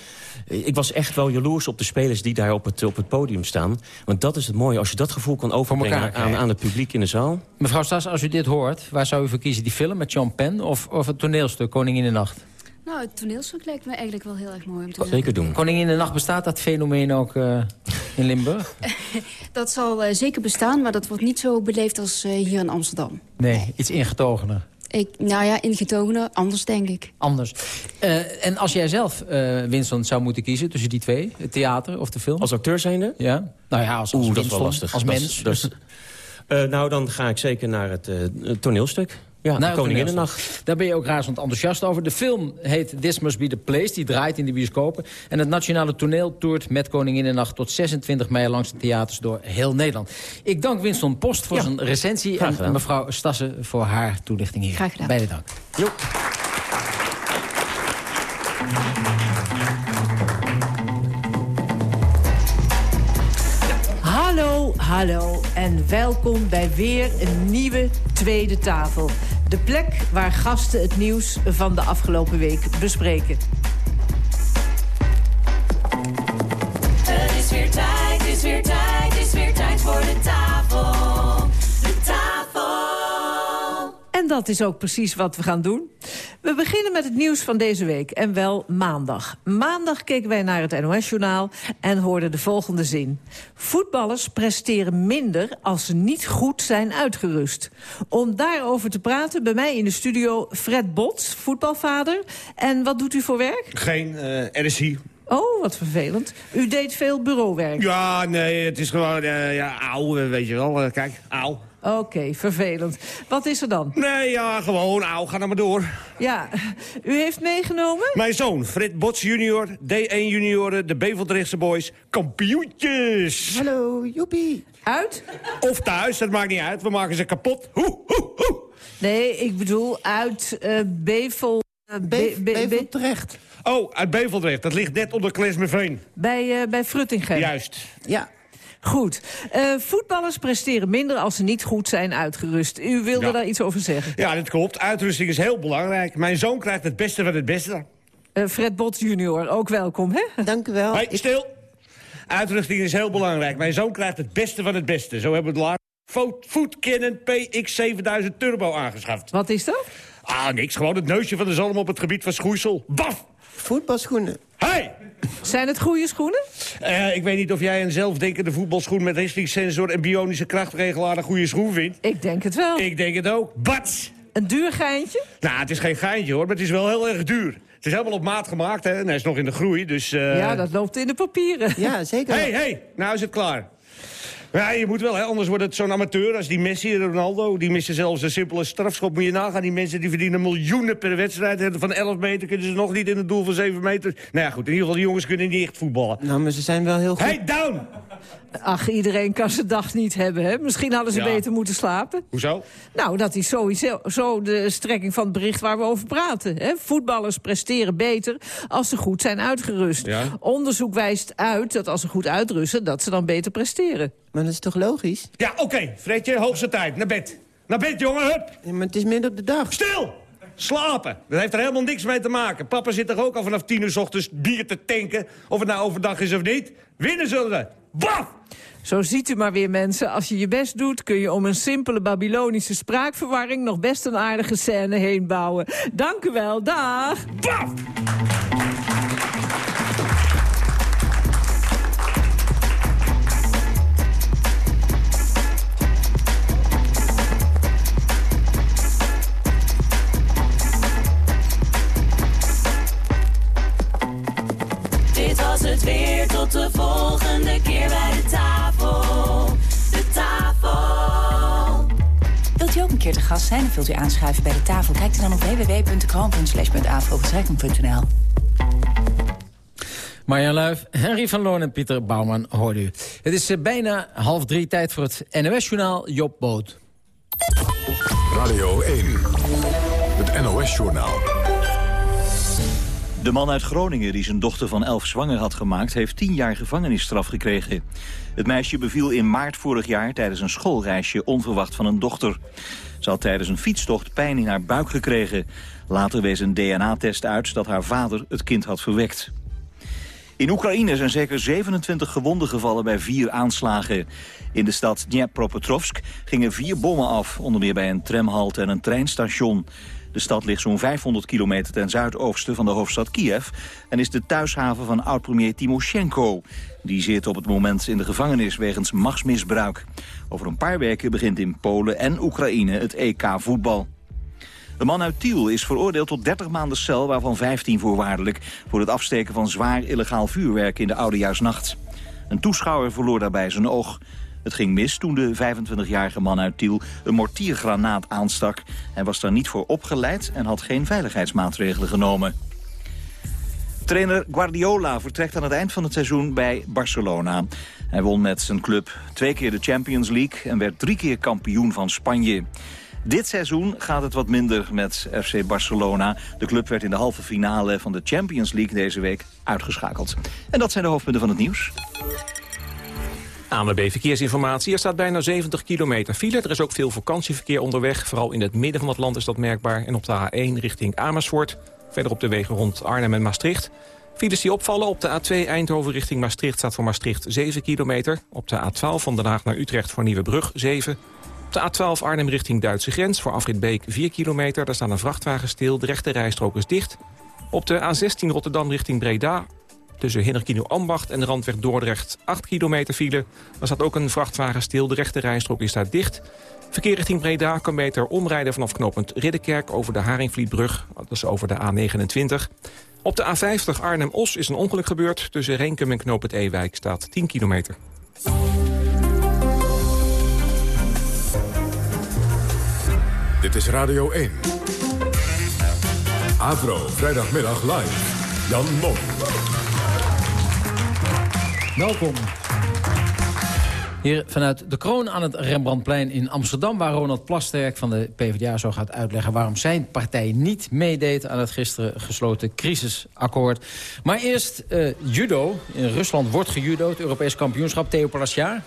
Uh, ik was echt wel jaloers op de spelers die daar op het, op het podium staan. Want dat is het mooie, als je dat gevoel kan overbrengen aan, aan het publiek in de zaal. Mevrouw Stas, als u dit hoort, waar zou u voor kiezen? Die film met John Penn of, of het toneelstuk Koning in de Nacht? Nou, het toneelstuk lijkt me eigenlijk wel heel erg mooi om te Zeker doen. Koningin in de Nacht, bestaat dat fenomeen ook uh, in Limburg? dat zal uh, zeker bestaan, maar dat wordt niet zo beleefd als uh, hier in Amsterdam. Nee, iets ingetogener. Ik, nou ja, ingetogener, anders denk ik. Anders. Uh, en als jij zelf, uh, Winston, zou moeten kiezen tussen die twee, het theater of de film? Als acteur zijnde? Ja. Nou ja, als, als Oeh, Winston, dat is wel lastig. als mens. Dat is, dat is, uh, nou, dan ga ik zeker naar het toneelstuk. Ja, nou, Koninginnennacht. Daar ben je ook razend enthousiast over. De film heet This Must Be The Place. Die draait in de bioscopen. En het Nationale Toneel toert met Koninginnennacht... tot 26 mei langs de theaters door heel Nederland. Ik dank Winston Post voor ja. zijn recensie... en mevrouw Stassen voor haar toelichting hier. Graag gedaan. Beide dank. Jo. Hallo, en welkom bij weer een nieuwe Tweede Tafel. De plek waar gasten het nieuws van de afgelopen week bespreken. Dat is ook precies wat we gaan doen. We beginnen met het nieuws van deze week, en wel maandag. Maandag keken wij naar het NOS-journaal en hoorden de volgende zin. Voetballers presteren minder als ze niet goed zijn uitgerust. Om daarover te praten, bij mij in de studio Fred Bots, voetbalvader. En wat doet u voor werk? Geen uh, RSI. Oh, wat vervelend. U deed veel bureauwerk. Ja, nee, het is gewoon, uh, ja, auw, weet je wel. Uh, kijk, auw. Oké, okay, vervelend. Wat is er dan? Nee, ja, gewoon, auw, ga nou maar door. Ja, u heeft meegenomen? Mijn zoon, Frit Bots junior, D1 junioren, de Beveldrechtse boys, kampioentjes. Hallo, joepie. Uit? Of thuis, dat maakt niet uit, we maken ze kapot. Hoe, hoe, hoe. Nee, ik bedoel uit uh, Bevel... Uh, be be Beveldrecht. Oh, uit Beveldrecht, dat ligt net onder Klesmeveen. Bij, uh, bij Fruttingem? Juist. Ja. Goed. Uh, voetballers presteren minder als ze niet goed zijn uitgerust. U wilde ja. daar iets over zeggen? Ja, dat klopt. Uitrusting is heel belangrijk. Mijn zoon krijgt het beste van het beste. Uh, Fred Bot junior, ook welkom, hè? Dank u wel. Hey, stil. Uitrusting is heel belangrijk. Mijn zoon krijgt het beste van het beste. Zo hebben we het laatst Food Cannon PX7000 Turbo aangeschaft. Wat is dat? Ah, niks. Gewoon het neusje van de zalm op het gebied van schoeisel. Baf! Voetbalschoenen. Hey! Zijn het goede schoenen? Uh, ik weet niet of jij een zelfdenkende voetbalschoen... met richtingssensor en bionische krachtregelaar een goede schoen vindt. Ik denk het wel. Ik denk het ook. Bats! Een duur geintje? Nou, het is geen geintje hoor, maar het is wel heel erg duur. Het is helemaal op maat gemaakt, hè. En hij is nog in de groei, dus... Uh... Ja, dat loopt in de papieren. Ja, zeker. Hé, hey, hey, nou is het klaar. Ja, je moet wel, hè, anders wordt het zo'n amateur als die Messi en Ronaldo. Die missen zelfs een simpele strafschop. Moet je nagaan, die mensen die verdienen miljoenen per wedstrijd. Van 11 meter kunnen ze nog niet in het doel van 7 meter. Nou ja, goed, in ieder geval, die jongens kunnen niet echt voetballen. Nou, maar ze zijn wel heel goed. Hey, down! Ach, iedereen kan zijn dag niet hebben, hè? Misschien hadden ze Ja. beter moeten slapen. Hoezo? Nou, dat is sowieso zo de strekking van het bericht waar we over praten. Hè? Voetballers presteren beter als ze goed zijn uitgerust. Ja. Onderzoek wijst uit dat als ze goed uitrusten... dat ze dan beter presteren. Maar dat is toch logisch? Ja, oké, Fredje, hoogste tijd. Naar bed. Naar bed, jongen, hup! Ja, maar het is midden op de dag. Stil! Slapen. Dat heeft er helemaal niks mee te maken. Papa zit toch ook al vanaf tien uur 's ochtends bier te tanken... of het nou overdag is of niet. Winnen zullen we. Baf! Zo ziet u maar weer, mensen. Als je je best doet, kun je om een simpele Babylonische spraakverwarring... nog best een aardige scène heen bouwen. Dank u wel, dag! Baf! Volgende keer bij de tafel. De tafel. Wilt u ook een keer te gast zijn of wilt u aanschuiven bij de tafel? Kijk dan op www.kroon.nl. Marjan Luif, Henry van Loon en Pieter Bouwman hoorde u. Het is eh, bijna half drie tijd voor het NOS-journaal Job Boot. Radio 1, het NOS-journaal. De man uit Groningen die zijn dochter van elf zwanger had gemaakt... heeft tien jaar gevangenisstraf gekregen. Het meisje beviel in maart vorig jaar tijdens een schoolreisje onverwacht van een dochter. Ze had tijdens een fietstocht pijn in haar buik gekregen. Later wees een DNA-test uit dat haar vader het kind had verwekt. In Oekraïne zijn zeker 27 gewonden gevallen bij vier aanslagen. In de stad Dnipropetrovsk gingen vier bommen af, onder meer bij een tramhalte en een treinstation. De stad ligt zo'n 500 kilometer ten zuidoosten van de hoofdstad Kiev... en is de thuishaven van oud-premier Timoshenko. Die zit op het moment in de gevangenis wegens machtsmisbruik. Over een paar weken begint in Polen en Oekraïne het EK voetbal. De man uit Tiel is veroordeeld tot 30 maanden cel, waarvan 15 voorwaardelijk... voor het afsteken van zwaar illegaal vuurwerk in de Oudejaarsnacht. Een toeschouwer verloor daarbij zijn oog. Het ging mis toen de 25-jarige man uit Tiel een mortiergranaat aanstak. Hij was daar niet voor opgeleid en had geen veiligheidsmaatregelen genomen. Trainer Guardiola vertrekt aan het eind van het seizoen bij Barcelona. Hij won met zijn club twee keer de Champions League en werd drie keer kampioen van Spanje. Dit seizoen gaat het wat minder met FC Barcelona. De club werd in de halve finale van de Champions League deze week uitgeschakeld. En dat zijn de hoofdpunten van het nieuws. ANWB Verkeersinformatie. Er staat bijna 70 kilometer file. Er is ook veel vakantieverkeer onderweg. Vooral in het midden van het land is dat merkbaar. En op de A1 richting Amersfoort. Verder op de wegen rond Arnhem en Maastricht. Files die opvallen op de A2 Eindhoven richting Maastricht staat voor Maastricht 7 kilometer. Op de A12 van Den Haag naar Utrecht voor Nieuwebrug 7. Op de A12 Arnhem richting Duitse grens voor Afrit Beek 4 kilometer. Daar staan een vrachtwagen stil, de rechte rijstrook is dicht. Op de A16 Rotterdam richting Breda tussen Hinnerkino Ambacht en de Randweg Dordrecht 8 kilometer file. Daar staat ook een vrachtwagen stil, de rechte rijstrook is daar dicht. Verkeer richting Breda omrijden vanaf knooppunt Ridderkerk over de Haringvlietbrug. Dat is over de A29. Op de A50 Arnhem-Os is een ongeluk gebeurd. Tussen Renkum en knooppunt Ewijk staat 10 kilometer. Dit is Radio 1. Avro, vrijdagmiddag live. Jan Mom. Welkom. Hier vanuit de kroon aan het Rembrandtplein in Amsterdam... waar Ronald Plasterk van de PvdA zo gaat uitleggen... waarom zijn partij niet meedeed aan het gisteren gesloten crisisakkoord. Maar eerst eh, judo. In Rusland wordt gejudo, het Europees kampioenschap. Theo Palaciar.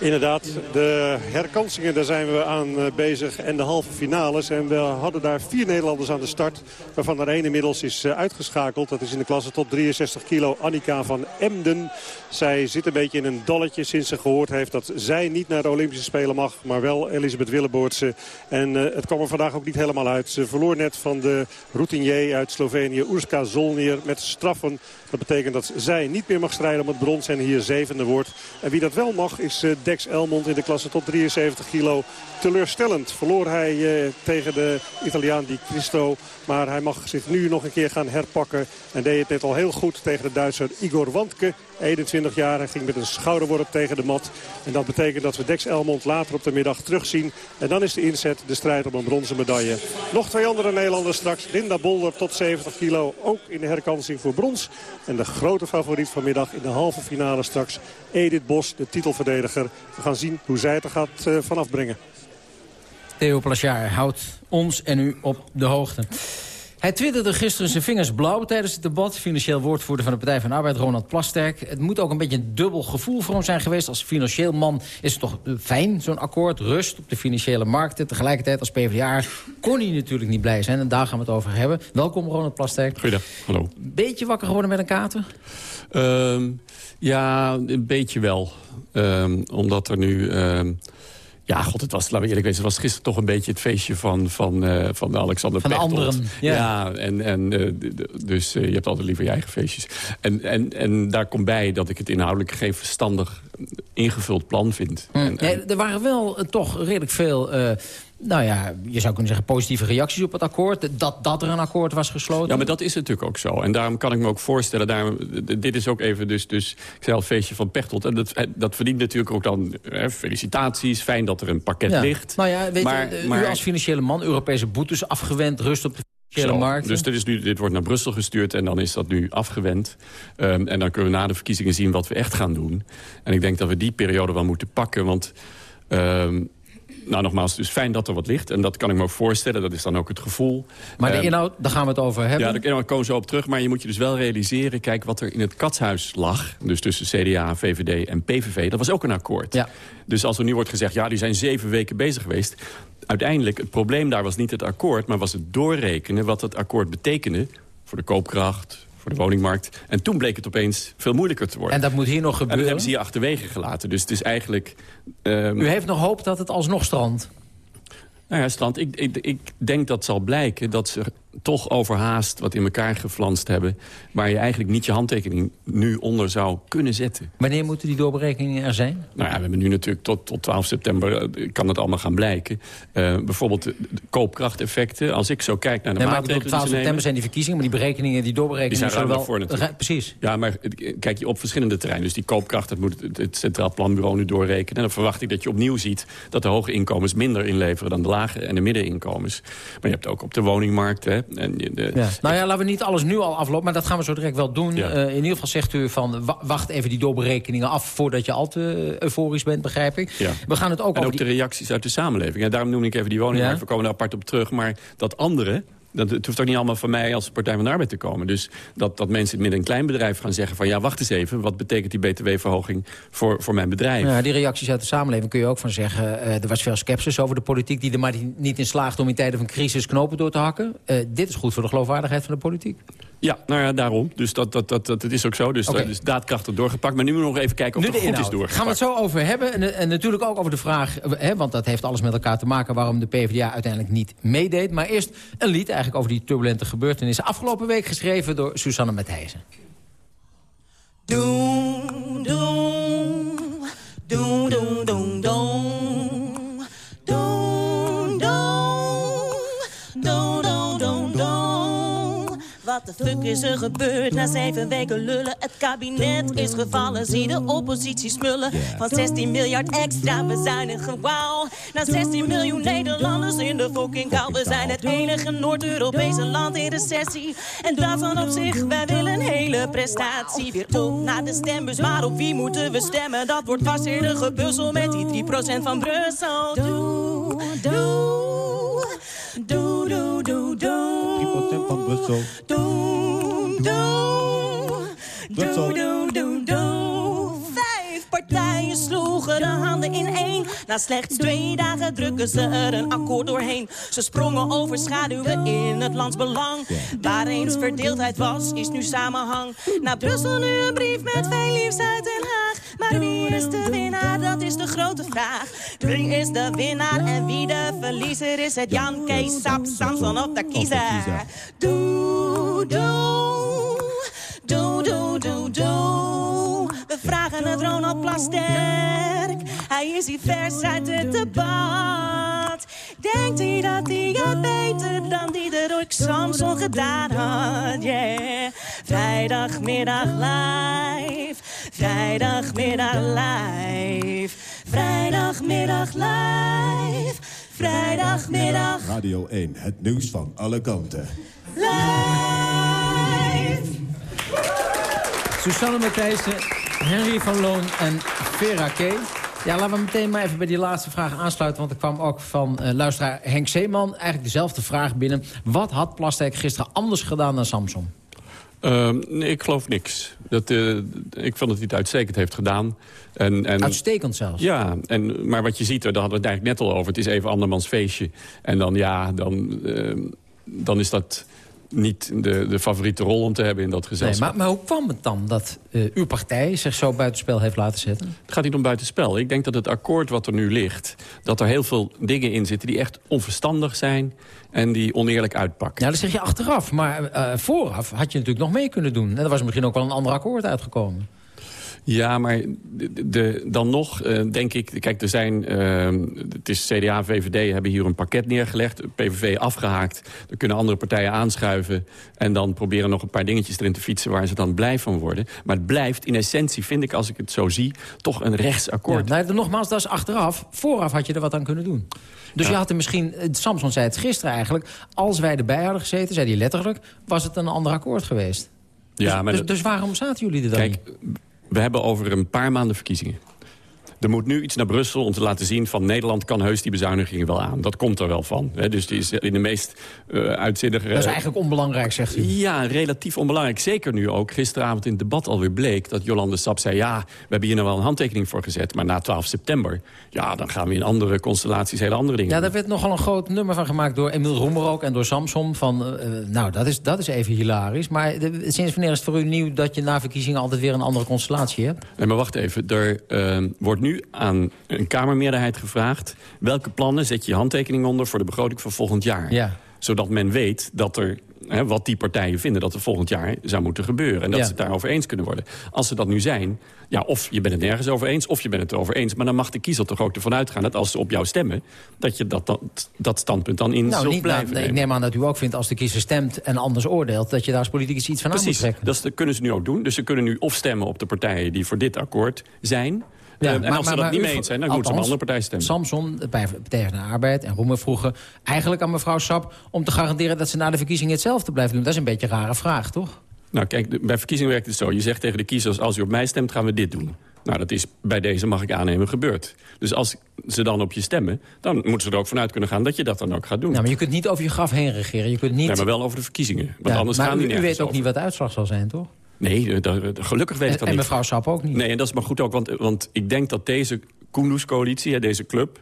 Inderdaad, de herkansingen, daar zijn we aan eh, bezig. En de halve finales. En we hadden daar vier Nederlanders aan de start. Waarvan er één inmiddels is eh, uitgeschakeld. Dat is in de klasse tot 63 kilo Annika van Emden. Zij zit een beetje in een dalletje sinds ze gehoord heeft dat zij niet naar de Olympische Spelen mag. Maar wel Elisabeth Willeboortse. En uh, het kwam er vandaag ook niet helemaal uit. Ze verloor net van de routinier uit Slovenië, Urska Zolnir, met straffen. Dat betekent dat zij niet meer mag strijden om het brons en hier zevende wordt. En wie dat wel mag is uh, Dex Elmond in de klasse tot 73 kilo. Teleurstellend verloor hij uh, tegen de Italiaan Di Cristo. Maar hij mag zich nu nog een keer gaan herpakken. En deed het net al heel goed tegen de Duitser Igor Wandke. 21 jaar. Ging met een schouderworp tegen de mat. En dat betekent dat we Dex Elmond later op de middag terugzien. En dan is de inzet de strijd om een bronzen medaille. Nog twee andere Nederlanders straks. Linda Bolder tot 70 kilo. Ook in de herkansing voor brons. En de grote favoriet vanmiddag in de halve finale straks. Edith Bos, de titelverdediger. We gaan zien hoe zij het er gaat uh, vanaf brengen. Theo Plasjaar houdt ons en u op de hoogte. Hij twitterde gisteren zijn vingers blauw tijdens het debat. Financieel woordvoerder van de Partij van de Arbeid, Ronald Plasterk. Het moet ook een beetje een dubbel gevoel voor hem zijn geweest. Als financieel man is het toch fijn, zo'n akkoord. Rust op de financiële markten. Tegelijkertijd als PvdA kon hij natuurlijk niet blij zijn. En daar gaan we het over hebben. Welkom, Ronald Plasterk. Goeiedag, hallo. Beetje wakker geworden met een kater? Um, ja, een beetje wel. Um, omdat er nu... Um, ja, god, het was, laten we eerlijk wezen, het was gisteren toch een beetje het feestje van, van, uh, van Alexander Van de anderen, ja. ja en, en, uh, dus uh, je hebt altijd liever je eigen feestjes. En, en, en daar komt bij dat ik het inhoudelijk geen verstandig ingevuld plan vind. Hm. En, nee, er waren wel toch redelijk veel... Nou ja, je zou kunnen zeggen positieve reacties op het akkoord. Dat, dat er een akkoord was gesloten. Ja, maar dat is natuurlijk ook zo. En daarom kan ik me ook voorstellen... Daarom, dit is ook even dus, dus ik zei al, feestje van Pechtold. En dat, dat verdient natuurlijk ook dan eh, felicitaties. Fijn dat er een pakket ja. ligt. Nou ja, weet maar, je, maar, u als financiële man... Europese boetes afgewend, rust op de Zo. markten. Dus dit, is nu, dit wordt naar Brussel gestuurd en dan is dat nu afgewend. Ehm, en dan kunnen we na de verkiezingen zien wat we echt gaan doen. En ik denk dat we die periode wel moeten pakken. Want, ehm, nou nogmaals, is fijn dat er wat ligt. En dat kan ik me ook voorstellen, dat is dan ook het gevoel. Maar de Ehm, inhoud, daar gaan we het over hebben. ja, daar komen we zo op terug. Maar je moet je dus wel realiseren... kijk, wat er in het katshuis lag... dus tussen CDA, VVD en PVV... dat was ook een akkoord. Ja. Dus als er nu wordt gezegd... ja, die zijn zeven weken bezig geweest... uiteindelijk, het probleem daar was niet het akkoord... maar was het doorrekenen wat het akkoord betekende... voor de koopkracht, voor de woningmarkt. En toen bleek het opeens veel moeilijker te worden. En dat moet hier nog En gebeuren? dat hebben ze hier achterwege gelaten. Dus het is eigenlijk... ehm, U heeft nog hoop dat het alsnog strandt? Nou ja, Strand, ik, ik, ik denk dat zal blijken dat ze toch overhaast wat in elkaar geflanst hebben... waar je eigenlijk niet je handtekening nu onder zou kunnen zetten. Wanneer moeten die doorberekeningen er zijn? Nou ja, we hebben nu natuurlijk tot, tot 12 september eh, kan het allemaal gaan blijken. Eh, bijvoorbeeld de, koopkrachteffecten. Als ik zo kijk naar de Nee, maar maatregelen 12 die ze september nemen... zijn die verkiezingen... maar die berekeningen, die doorberekeningen... Die zijn zullen daarvoor natuurlijk. Precies. Ja, maar kijk je op verschillende terreinen. Dus die koopkracht, dat moet het, het Centraal Planbureau nu doorrekenen. En dan verwacht ik dat je opnieuw ziet dat de hoge inkomens minder inleveren dan de lage en de middeninkomens. Maar je hebt ook op de woningmarkt. Hè, en de, Ja. Nou ja, laten we niet alles nu al aflopen, maar dat gaan we zo direct wel doen. Ja. Eh, in ieder geval zegt u van, wa- wacht even die doorberekeningen af... voordat je al te euforisch bent, begrijp ik. Ja. We gaan het ook en over ook de reacties uit de samenleving. En daarom noem ik even die woningmarkt. We komen er apart op terug. Maar dat andere, dat, het hoeft ook niet allemaal van mij als Partij van de Arbeid te komen. Dus dat, dat mensen met een klein bedrijf gaan zeggen van... ja, wacht eens even, wat betekent die btw-verhoging voor, voor mijn bedrijf? Ja, die reacties uit de samenleving kun je ook van zeggen... eh, er was veel sceptisch over de politiek die er maar niet in slaagt... om in tijden van crisis knopen door te hakken. Eh, dit is goed voor de geloofwaardigheid van de politiek. Ja, nou ja, daarom. Dus dat, dat, dat, dat, het is ook zo. Dus Oké. dat is daadkrachtig doorgepakt. Maar nu moeten we nog even kijken of nu het goed is doorgepakt. Gaan we het zo over hebben. En, en natuurlijk ook over de vraag, eh, hè, want dat heeft alles met elkaar te maken... waarom de PvdA uiteindelijk niet meedeed. Maar eerst een lied eigenlijk over die turbulente gebeurtenissen. Afgelopen week geschreven door Susanne Matthijssen. Doom, doom, doom, doom, doom. Wat fuck is er gebeurd na zeven weken lullen? Het kabinet is gevallen, zie de oppositie smullen. Van 16 miljard extra bezuinigen, wauw. Na 16 miljoen Nederlanders in de fucking kou. We zijn het enige Noord-Europese land in recessie. En dat dan op zich, wij willen een hele prestatie. Weer op naar de stembus, maar op wie moeten we stemmen? Dat wordt vast weer een gebuzzel met die 3% van Brussel. Doe, doe, doe, doe, doe, doe. 3% van Brussel. Doe, doe, Brussel. doe, doe, doe, doe. Vijf partijen sloegen de handen in één. Na slechts twee dagen drukken ze er een akkoord doorheen. Ze sprongen over schaduwen in het landsbelang. Waar eens verdeeldheid was, is nu samenhang. Naar Brussel nu een brief met veel liefs uit Den Haag. Maar wie is de winnaar, dat is de grote vraag. Wie is de winnaar en wie de verliezer is? Het Jan Kees Sap, Samson of de kiezer. Doe, doe, doe, doe, doe, doe. We vragen het Ronald Plasterk. Hij is hier vers uit het debat. Denkt hij dat hij het beter dan die er ook Samson gedaan had? Yeah. Vrijdagmiddag live. Vrijdagmiddag live. Vrijdagmiddag live. Vrijdagmiddag Radio 1, het nieuws van alle kanten. live. Susanne Matthijssen, Henry van Loon en Vera K. Ja, laten we meteen maar even bij die laatste vraag aansluiten... want er kwam ook van eh, luisteraar Henk Zeeman eigenlijk dezelfde vraag binnen. Wat had Plasterk gisteren anders gedaan dan Samson? Ehm, nee, ik geloof niks. Dat, eh, ik vond dat hij het uitstekend heeft gedaan. En, en, Uitstekend zelfs. Ja, en, maar wat je ziet, daar hadden we het eigenlijk net al over. Het is even andermans feestje. En dan, ja, dan, ehm, dan is dat niet de, de favoriete rol om te hebben in dat Nee, gezelschap. maar, maar hoe kwam het dan dat eh, uw partij zich zo buitenspel heeft laten zetten? Het gaat niet om buitenspel. Ik denk dat het akkoord wat er nu ligt... dat er heel veel dingen in zitten die echt onverstandig zijn... en die oneerlijk uitpakken. Ja, dat zeg je achteraf. Maar eh, vooraf had je natuurlijk nog mee kunnen doen. En er was misschien ook wel een ander akkoord uitgekomen. Ja, maar de, de- dan nog eh, denk ik... Kijk, er zijn... eh, het is CDA, VVD hebben hier een pakket neergelegd. PVV afgehaakt. Er kunnen andere partijen aanschuiven. En dan proberen nog een paar dingetjes erin te fietsen... waar ze dan blij van worden. Maar het blijft in essentie, vind ik, als ik het zo zie... toch een rechtsakkoord. Ja, nou, nogmaals, dat is achteraf. Vooraf had je er wat aan kunnen doen. Dus je had er misschien... eh, Samson zei het gisteren eigenlijk. Als wij erbij hadden gezeten, zei hij letterlijk... was het een ander akkoord geweest. Ja, dus, maar dus, dus waarom zaten jullie er dan Kijk, niet? We hebben over een paar maanden verkiezingen. Er moet nu iets naar Brussel om te laten zien van Nederland kan heus die bezuinigingen wel aan. Dat komt er wel van. Hè. Dus die is in de meest eh uitzinnige... Dat is eigenlijk onbelangrijk, zegt u. Ja, relatief onbelangrijk. Zeker nu ook. Gisteravond in het debat alweer bleek dat Jolande Sap zei... ja, we hebben hier nog wel een handtekening voor gezet. Maar na 12 september, ja, dan gaan we in andere constellaties hele andere dingen Ja, daar werd nogal een groot nummer van gemaakt door Emiel Roemer ook... en door Samson van, eh, nou, dat is, dat is even hilarisch. Maar de- sinds wanneer is het voor u nieuw dat je na verkiezingen... altijd weer een andere constellatie hebt? Nee, maar wacht even. Er wordt nu aan een Kamermeerderheid gevraagd... welke plannen zet je je handtekening onder voor de begroting van volgend jaar? Ja. Zodat men weet dat er, hè, wat die partijen vinden... dat er volgend jaar zou moeten gebeuren. En dat Ja. ze het daarover eens kunnen worden. Als ze dat nu zijn, ja, of je bent het nergens over eens... of je bent het erover eens. Maar dan mag de kiezer toch ook ervan uitgaan... dat als ze op jou stemmen, dat je dat, dat, dat standpunt dan in nou, zult blijven nou, ik neem aan dat u ook vindt als de kiezer stemt en anders oordeelt... dat je daar als politicus iets van aan moet Precies, trekken. dat kunnen ze nu ook doen. Dus ze kunnen nu of stemmen op de partijen die voor dit akkoord zijn... Eh, en als ze dat niet mee eens zijn, dan moeten ze een andere partij stemmen. Samson, bij Partij van de Arbeid en Roemer vroegen eigenlijk aan mevrouw Sap... om te garanderen dat ze na de verkiezingen hetzelfde blijven doen. Dat is een beetje een rare vraag, toch? Nou kijk, de- bij verkiezingen werkt het zo. Je zegt tegen de kiezers, als u op mij stemt, gaan we dit doen. Nou, dat is bij deze, mag ik aannemen, gebeurd. Dus als ze dan op je stemmen, dan moeten ze er ook vanuit kunnen gaan... dat je dat dan ook gaat doen. Nou, maar je kunt niet over je graf heen regeren. Je kunt niet... Nee, maar wel over de verkiezingen. Want Ja, anders maar gaan die u, u nergens weet ook over. niet wat de uitslag zal zijn, toch? Nee, gelukkig weet ik dat en niet. mevrouw Sap ook niet. Nee, en dat is maar goed ook, want, want ik denk dat deze Kunduz-coalitie, deze club...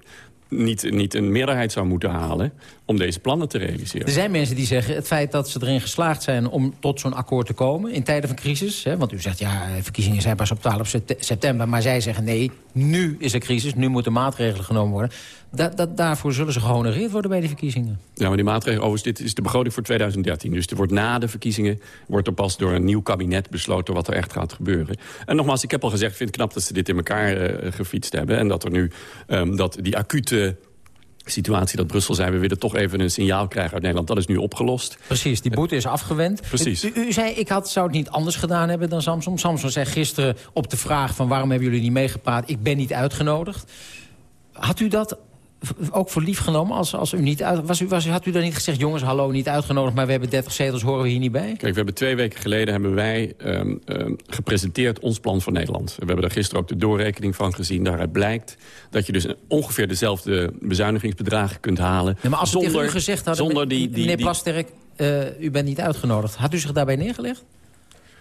Niet, niet een meerderheid zou moeten halen om deze plannen te realiseren. Er zijn mensen die zeggen het feit dat ze erin geslaagd zijn om tot zo'n akkoord te komen in tijden van crisis. Hè, want u zegt ja, verkiezingen zijn pas op 12 sept- september. Maar zij zeggen nee, nu is er crisis, nu moeten maatregelen genomen worden. Da da daarvoor zullen ze gehonoreerd worden bij die verkiezingen. Ja, maar die maatregelen, overigens, dit is de begroting voor 2013. Dus er wordt na de verkiezingen, wordt er pas door een nieuw kabinet besloten wat er echt gaat gebeuren. En nogmaals, ik heb al gezegd, ik vind het knap dat ze dit in elkaar eh, gefietst hebben. En dat er nu, ehm, dat die acute situatie dat Brussel zei... we willen toch even een signaal krijgen uit Nederland, dat is nu opgelost. Precies, die boete is afgewend. Precies. U, u zei, ik had, zou het niet anders gedaan hebben dan Samson. Samson zei gisteren op de vraag van waarom hebben jullie niet meegepraat... ik ben niet uitgenodigd. Had u dat ook voor lief genomen als, als u niet uit... Was u, was, had u dan niet gezegd, jongens, hallo, niet uitgenodigd... maar we hebben 30 zetels, horen we hier niet bij? Kijk, we hebben twee weken geleden hebben wij ehm, ehm, gepresenteerd ons plan voor Nederland. We hebben daar gisteren ook de doorrekening van gezien. Daaruit blijkt dat je dus ongeveer dezelfde bezuinigingsbedragen kunt halen. Ja, maar als zonder, tegen u gezegd hadden, zonder die, die, meneer Plasterk, eh, u bent niet uitgenodigd. Had u zich daarbij neergelegd?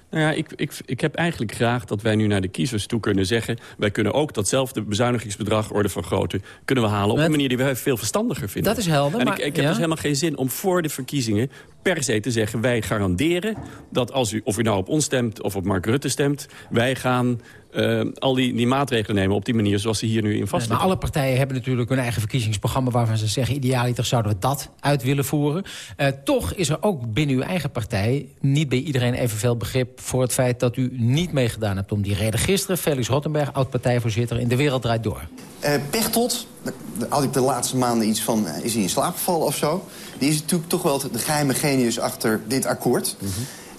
Nou ja, ik, ik, ik heb eigenlijk graag dat wij nu naar de kiezers toe kunnen zeggen... wij kunnen ook datzelfde bezuinigingsbedrag orde van grootte... kunnen we halen op Met- een manier die wij veel verstandiger vinden. Dat is helder, En maar- ik, ik heb ja. dus helemaal geen zin om voor de verkiezingen per se te zeggen... wij garanderen dat als u, of u nou op ons stemt of op Mark Rutte stemt... wij gaan eh, al die, die maatregelen nemen op die manier zoals ze hier nu in maar vastleggen. alle partijen hebben natuurlijk hun eigen verkiezingsprogramma... waarvan ze zeggen, idealiter zouden we dat uit willen voeren. Eh, toch is er ook binnen uw eigen partij... niet bij iedereen evenveel begrip voor het feit dat u niet meegedaan hebt... om die reden gisteren. Felix Rottenberg, oud-partijvoorzitter in De Wereld Draait Door. Eh Pechtold, had ik de laatste maanden iets van... is hij in slaap gevallen of zo? Die is natuurlijk toch wel de geheime genius achter dit akkoord.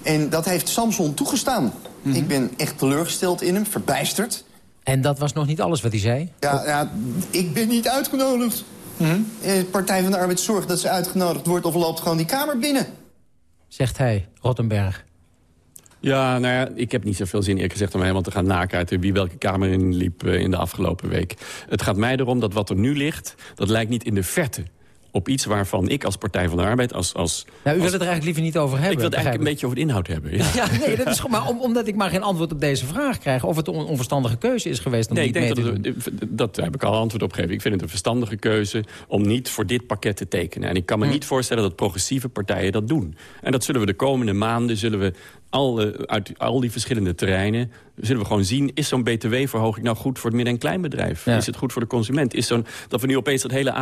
En dat heeft Samson toegestaan. Ik ben echt teleurgesteld in hem, verbijsterd. En dat was nog niet alles wat hij zei? Ja, ja ik ben niet uitgenodigd. Eh, Partij van de Arbeid zorgt dat ze uitgenodigd wordt... of loopt gewoon die kamer binnen. Zegt hij, Rottenberg. Ja, nou ja, ik heb niet zoveel zin eerlijk gezegd om helemaal te gaan nakijken wie welke kamer in liep eh, in de afgelopen week. Het gaat mij erom dat wat er nu ligt, dat lijkt niet in de verte op iets waarvan ik als Partij van de Arbeid, als... als Nou, u wil als- het er eigenlijk liever niet over hebben. ik wil het eigenlijk een beetje over de inhoud hebben. Ja. Ja, nee, dat is gewoon maar om, omdat ik maar geen antwoord op deze vraag krijg... of het een onverstandige keuze is geweest om Nee, ik niet denk mee dat, te het, doen. dat heb ik al antwoord op gegeven. Ik vind het een verstandige keuze om niet voor dit pakket te tekenen. En ik kan me Hm. niet voorstellen dat progressieve partijen dat doen. En dat zullen we de komende maanden, zullen we al, eh, uit al die verschillende terreinen... zullen we gewoon zien, is zo'n btw-verhoging nou goed voor het midden- en kleinbedrijf? Ja. Is het goed voor de consument? Is zo'n, dat we nu opeens dat hele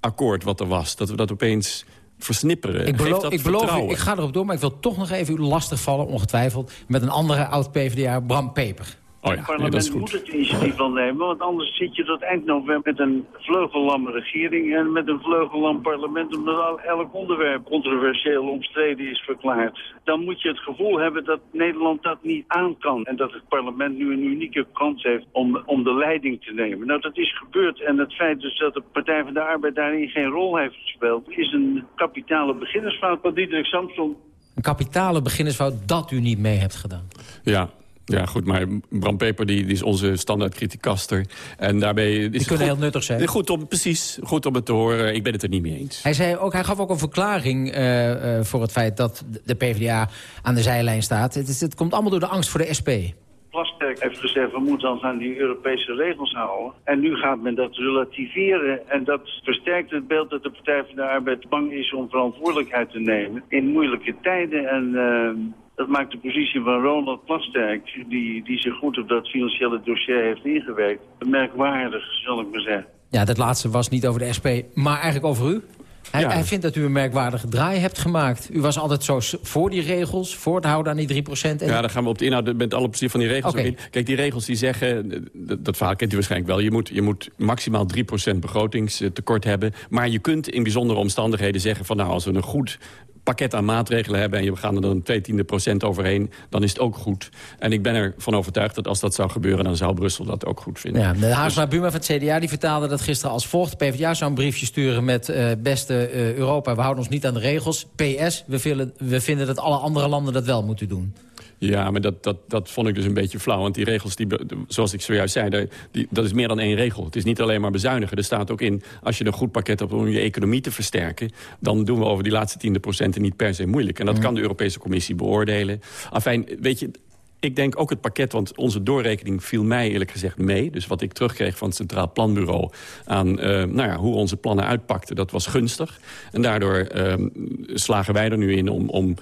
AOW-akkoord wat er was... dat we dat opeens versnipperen? Ik, beloof, ik beloof u, vertrouwen? ik ga erop door, maar ik wil toch nog even u lastigvallen, ongetwijfeld... met een andere oud-PVDA, Bram Peper. Oh ja, het parlement dat is goed. moet het initiatief wel nemen, want anders zit je tot eind november met een vleugellamme regering en met een vleugellam parlement, omdat al- elk onderwerp controversieel omstreden is verklaard. Dan moet je het gevoel hebben dat Nederland dat niet aan kan en dat het parlement nu een unieke kans heeft om, om de leiding te nemen. Nou, dat is gebeurd en het feit dus dat de Partij van de Arbeid daarin geen rol heeft gespeeld, is een kapitale beginnersfout van Diederik Samson. Een kapitale beginnersfout dat u niet mee hebt gedaan. Ja, ja, goed, maar Bram Peper die, die is onze standaard kritikaster. En daarbij is Die het kunnen goed- heel nuttig zijn. Goed om, precies, goed om het te horen. Ik ben het er niet mee eens. Hij, zei ook, hij gaf ook een verklaring eh, eh, voor het feit dat de PvdA aan de zijlijn staat. Het, is, het komt allemaal door de angst voor de SP. Plasterk heeft gezegd, we moeten ons aan die Europese regels houden. En nu gaat men dat relativeren. En dat versterkt het beeld dat de Partij van de Arbeid bang is om verantwoordelijkheid te nemen in moeilijke tijden. En eh, dat maakt de positie van Ronald Plasterk, die, die zich goed op dat financiële dossier heeft ingewerkt, merkwaardig, zal ik maar zeggen. Ja, dat laatste was niet over de SP, maar eigenlijk over u. Hij, Ja. hij vindt dat u een merkwaardige draai hebt gemaakt. U was altijd zo voor die regels, voor het houden aan die 3% En Ja, dan gaan we op de inhoud met alle plezier van die regels in. Kijk, die regels die zeggen, dat, dat verhaal kent u waarschijnlijk wel... je moet, je moet maximaal 3% begrotingstekort hebben. Maar je kunt in bijzondere omstandigheden zeggen van... nou, als we een goed pakket aan maatregelen hebben... en je gaan er dan twee tiende procent overheen, dan is het ook goed. En ik ben ervan overtuigd dat als dat zou gebeuren... dan zou Brussel dat ook goed vinden. Ja, de Haarsma Buma van het CDA die vertaalde dat gisteren als volgt. PvdA zou een briefje sturen met eh, beste eh, Europa, we houden ons niet aan de regels. PS, we, we vinden dat alle andere landen dat wel moeten doen. Ja, maar dat, dat, dat vond ik dus een beetje flauw. Want die regels, die, zoals ik zojuist zei, die, dat is meer dan één regel. Het is niet alleen maar bezuinigen. Er staat ook in, als je een goed pakket hebt om je economie te versterken... dan doen we over die laatste tiende procenten niet per se moeilijk. En dat kan de Europese Commissie beoordelen. Afijn, weet je... Ik denk ook het pakket, want onze doorrekening viel mij eerlijk gezegd mee. Dus wat ik terugkreeg van het Centraal Planbureau... aan eh, nou ja, hoe onze plannen uitpakten, dat was gunstig. En daardoor ehm, slagen wij er nu in om, om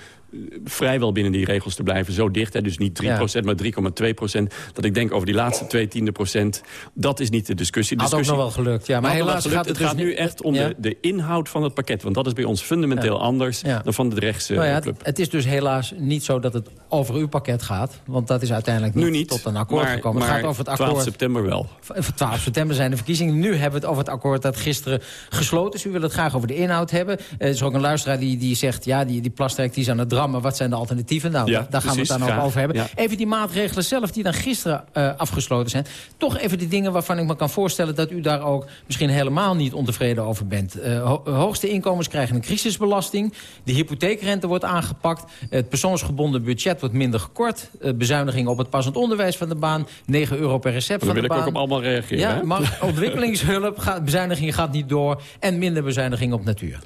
vrijwel binnen die regels te blijven. Zo dicht, hè, dus niet 3%, Ja. maar 3,2%. Dat ik denk over die laatste twee tiende procent... dat is niet de discussie. De Had ook discussie nog wel gelukt, ja. Maar helaas gaat het het gaat dus nu echt om Ja. de, de inhoud van het pakket. Want dat is bij ons fundamenteel Ja. anders dan van de rechtse Nou ja, club. het, is dus helaas niet zo dat het over uw pakket gaat. Want dat is uiteindelijk niet, Nu niet, tot een akkoord maar- gekomen. Het gaat over het 12 akkoord. september wel. V- 12 september zijn de verkiezingen. Nu hebben we het over het akkoord dat gisteren gesloten is. U wil het graag over de inhoud hebben. Er is ook een luisteraar die, die zegt... ja, die, die die is aan het Wat zijn de alternatieven? Nou, Ja, daar gaan we het dan ook over hebben. Ja. Even die maatregelen zelf die dan gisteren eh, afgesloten zijn. Toch even die dingen waarvan ik me kan voorstellen... dat u daar ook misschien helemaal niet ontevreden over bent. Eh, ho- hoogste inkomens krijgen een crisisbelasting. De hypotheekrente wordt aangepakt. Het persoonsgebonden budget wordt minder gekort. Eh, bezuinigingen op het passend onderwijs van de baan. 9 euro per recept Dan van wil de ik baan. ook op allemaal reageren. Ja, maar ontwikkelingshulp, gaat, bezuiniging gaat niet door... en minder bezuiniging op natuur.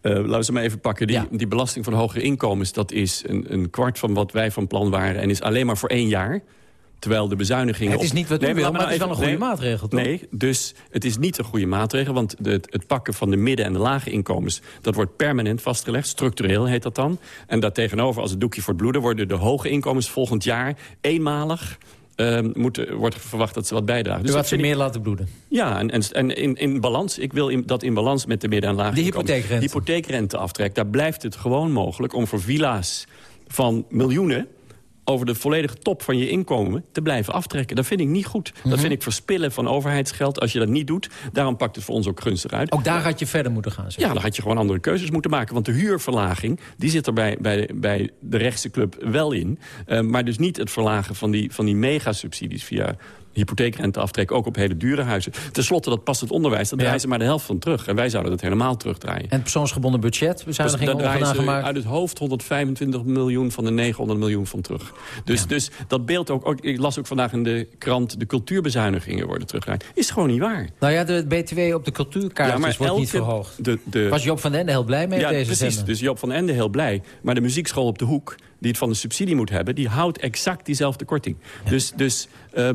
Eh, laten we ze maar even pakken. Die, die belasting van hogere inkomens... dat is een, een kwart van wat wij van plan waren... en is alleen maar voor één jaar. Terwijl de bezuinigingen... Het is niet wat Nee, wil, maar het is wel een goede maatregel, toch? Nee, dus het is niet een goede maatregel... want het pakken van de midden- en de lage inkomens... dat wordt permanent vastgelegd, structureel heet dat dan. En daartegenover, als het doekje voor het bloeden... worden de hoge inkomens volgend jaar eenmalig... ehm, moeten, wordt verwacht dat ze wat bijdragen. Dat had ze ik- meer laten bloeden. ja, en, en, en in, in balans. Ik wil in, dat in balans met de midden- en lage De inkomens. hypotheekrente. Hypotheekrenteaftrek. Daar blijft het gewoon mogelijk om voor villa's van miljoenen over de volledige top van je inkomen te blijven aftrekken. Dat vind ik niet goed. Mhm. Dat vind ik verspillen van overheidsgeld als je dat niet doet. Daarom pakt het voor ons ook gunstig uit. Ook daar had je verder moeten gaan. zeg. Ja, dan had je gewoon andere keuzes moeten maken. Want de huurverlaging, die zit er bij, bij, de, bij de rechtse club wel in. Eh, maar dus niet het verlagen van die, van die megasubsidies via hypotheekrenteaftrek, ook op hele dure huizen. Ten slotte, dat past het onderwijs, daar draaien ze maar de helft van terug. En wij zouden dat helemaal terugdraaien. En het persoonsgebonden budget, Dus bezuinigingen daar draaien ongedaan ze gemaakt. uit het hoofd 125 miljoen van de 900 miljoen van terug. Dus, dus dat beeld ook, ook... Ik las ook vandaag in de krant... de cultuurbezuinigingen worden teruggedraaid. Is gewoon niet waar. Nou ja, de BTW op de cultuurkaartjes wordt niet verhoogd. De, de, Was Job van den Ende heel blij mee ja, deze precies. zender? Dus Job van Ende heel blij. Maar de muziekschool op de hoek, die het van de subsidie moet hebben... die houdt exact diezelfde korting. Dus, dus eh,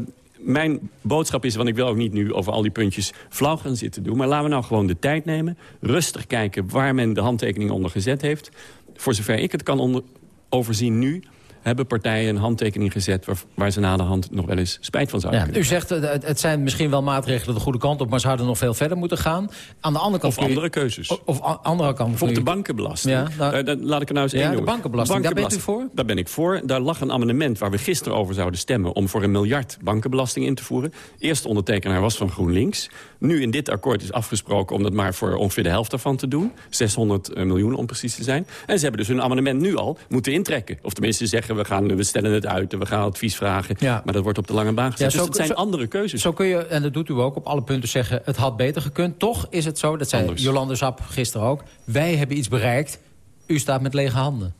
mijn boodschap is, want ik wil ook niet nu over al die puntjes flauw gaan zitten doen... maar laten we nou gewoon de tijd nemen. Rustig kijken waar men de handtekening onder gezet heeft. Voor zover ik het kan overzien nu... hebben partijen een handtekening gezet... waar, waar ze na de hand nog wel eens spijt van zouden Ja, kunnen u zegt, eh, het, het zijn misschien wel maatregelen de goede kant op... maar ze hadden nog veel verder moeten gaan. Aan de andere kant Of je- andere keuzes. Of, of a- andere kant. Bijvoorbeeld de bankenbelasting. Ja, nou- Eh, dan laat ik er nou eens Ja, één de noemen. bankenbelasting, daar bent u voor? Daar ben ik voor. Daar lag een amendement waar we gisteren over zouden stemmen... om voor een miljard bankenbelasting in te voeren. Eerste ondertekenaar was van GroenLinks. Nu in dit akkoord is afgesproken om dat maar voor ongeveer de helft daarvan te doen. 600 miljoen om precies te zijn. En ze hebben dus hun amendement nu al moeten intrekken. Of tenminste zeggen, we, gaan, we stellen het uit en we gaan advies vragen. Maar dat wordt op de lange baan gezet. Ja, dus het zijn andere keuzes. Zo kun je, en dat doet u ook, op alle punten zeggen... het had beter gekund. Toch is het zo, dat zei. Jolande Sap gisteren ook... wij hebben iets bereikt, u staat met lege handen.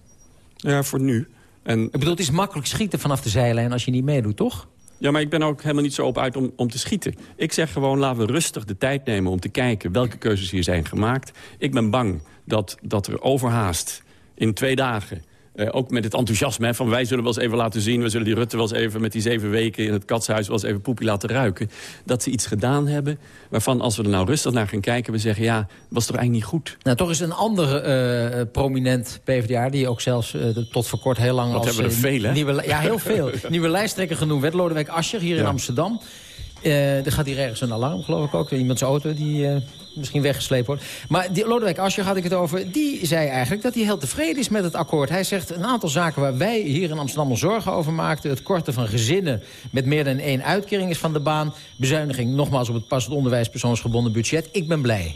Ja, voor nu. En... Ik bedoel, het is makkelijk schieten vanaf de zijlijn als je niet meedoet, toch? Ja, maar ik ben ook helemaal niet zo op uit om, om te schieten. Ik zeg gewoon, laten we rustig de tijd nemen om te kijken... welke keuzes hier zijn gemaakt. Ik ben bang dat, dat er overhaast in twee dagen... eh, ook met het enthousiasme hè, van wij zullen wel eens even laten zien... we zullen die Rutte wel eens even met die zeven weken in het katshuis... wel eens even poepie laten ruiken. Dat ze iets gedaan hebben waarvan als we er nou rustig naar gaan kijken... we zeggen, ja, was toch eigenlijk niet goed. Nou, toch is een andere eh, prominent PvdA... die ook zelfs eh, tot voor kort heel lang Wat als... hebben we er veel, hè? Nieuwe, ja, heel veel. nieuwe lijsttrekker genoemd werd. Lodewijk Asscher hier in. Amsterdam. Er gaat hier ergens een alarm, geloof ik ook. Iemand zijn auto die misschien weggesleept wordt. Maar die, Lodewijk Asscher had ik het over. Die zei eigenlijk dat hij heel tevreden is met het akkoord. Hij zegt een aantal zaken waar wij hier in Amsterdam ons zorgen over maakten. Het korten van gezinnen met meer dan één uitkering is van de baan. Bezuiniging nogmaals op het passend onderwijs persoonsgebonden budget. Ik ben blij.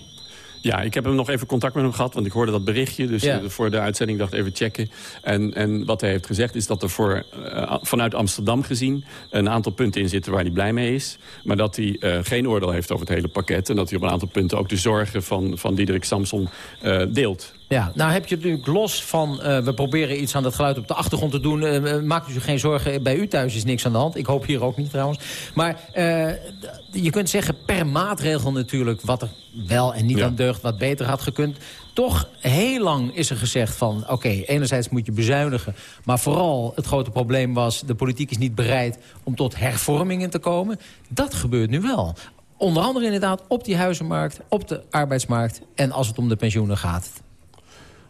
Ja, ik heb hem nog even contact met hem gehad, want ik hoorde dat berichtje. Dus Ja. eh, voor de uitzending dacht ik even checken. En, en wat hij heeft gezegd is dat er voor, eh, vanuit Amsterdam gezien... een aantal punten in zitten waar hij blij mee is. Maar dat hij eh, geen oordeel heeft over het hele pakket. En dat hij op een aantal punten ook de zorgen van, van Diederik Samson deelt. Ja, nou heb je natuurlijk los van... eh, we proberen iets aan dat geluid op de achtergrond te doen. eh, maakt u zich geen zorgen, bij u thuis is niks aan de hand. Ik hoop hier ook niet trouwens. Maar je kunt zeggen per maatregel natuurlijk... wat er wel en niet aan deugt, wat beter had gekund. Toch heel lang is er gezegd van... oké, enerzijds moet je bezuinigen... maar vooral het grote probleem was... de politiek is niet bereid om tot hervormingen te komen. Dat gebeurt nu wel. Onder andere inderdaad op die huizenmarkt, op de arbeidsmarkt... en als het om de pensioenen gaat.